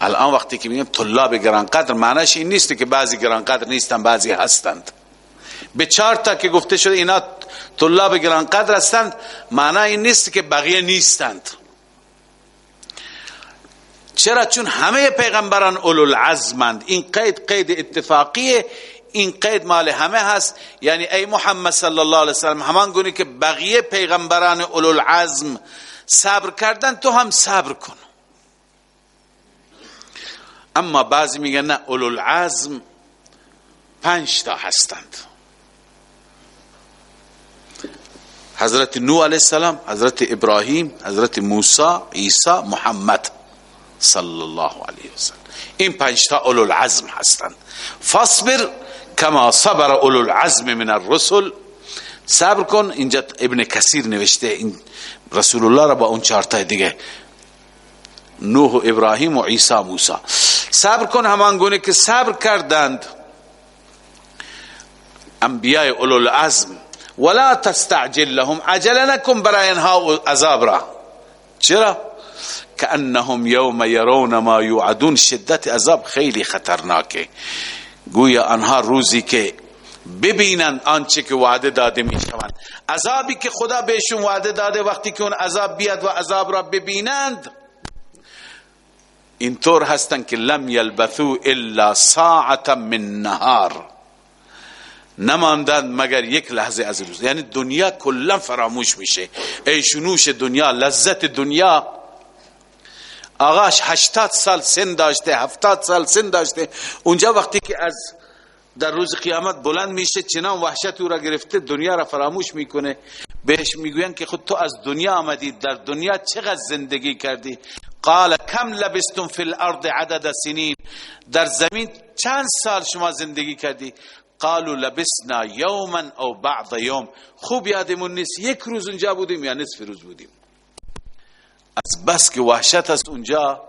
الان وقتی که میگم طلاب گرانقدر معنیش این نیست که بعضی گرانقدر نیستن بعضی هستند. به چهار تا که گفته شده اینا طلاب گرانقدر هستند معنی این نیست که بقیه نیستند. چرا؟ چون همه پیغمبران اولو العزمند این قید قید اتفاقیه این قید مال همه هست. یعنی ای محمد صلی الله علیه وسلم همان گونه که بقیه پیغمبران اولو العزم صبر کردن تو هم صبر کن. اما بعضی میگن نه اولو العزم پنج تا هستند. حضرت نوح علیه السلام حضرت ابراهیم حضرت موسی عیسی محمد صلی الله علیه وسلم. این پنج تا اولو العزم هستند. فاصبر کما صبر اولو العزم من الرسل. صبر کن اینجا ابن کثیر نوشته این رسول الله را با اون چهار دیگه نوح و ابراهیم و عیسی موسی. صبر کن همان گونه که صبر کردند. انبیاء اولو العزم. ولا تستعجل لهم عجل نکن برای انها عذاب را. چرا؟ کانهم یوم یرون ما یوعدون. شدت عذاب خیلی خطرناکه. گویا آنها روزی که ببینند آنچه که وعده داده می شوند عذابی که خدا بهشون وعده داده وقتی که اون عذاب بیاد و عذاب را ببینند اینطور هستند که لم یلبثو الا ساعتا من نهار. نماندند مگر یک لحظه از روز. یعنی دنیا کلا فراموش میشه. ایشونوش دنیا لذت دنیا آغاش هشتاد سال سن داشته هفتاد سال سن داشته. اونجا وقتی که از در روز قیامت بلند میشه چنان وحشت او را گرفته دنیا را فراموش می‌کنه. بهش می‌گوین که خود تو از دنیا آمدی در دنیا چقدر زندگی کردی؟ قال کم لبستم فی الارض عدد سنین. در زمین چند سال شما زندگی کردی؟ قالوا لبسنا یوما او بعض یوم. خوب یادمون نیست یک روز اونجا بودیم یا نصف روز بودیم. از بس که وحشت است اونجا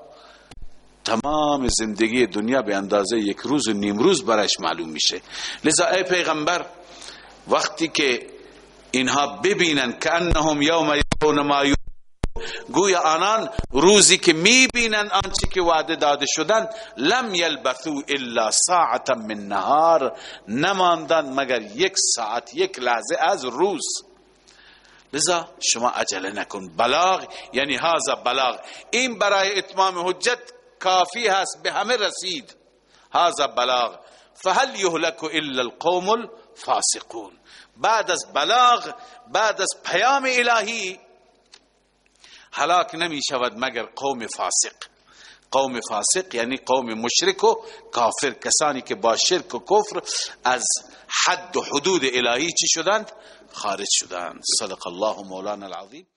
تمام زندگی دنیا به اندازه یک روز و نیم روز برش معلوم میشه. لذا ای پیغمبر وقتی که اینها ببینن که انهم یوم یرون ما گویا آنان روزی که می‌بینن آنچه که وعده داده شدن لم یلبثو الا ساعتا من نهار نماندن مگر یک ساعت یک لحظه از روز. لذا شما عجله نکن. بلاغ یعنی هذا بلاغ. این برای اتمام حجت کافی هست به همه رسید. هذا بلاغ. فهل یهلك الا القوم الفاسقون. بعد از بلاغ بعد از پیام الهی هلاک نمی شود مگر قوم فاسق. قوم فاسق یعنی قوم مشرک و کافر. کسانی که با شرک و کفر از حد و حدود الهی چی شدند؟ خارج شدند صدق الله مولانا العظیم.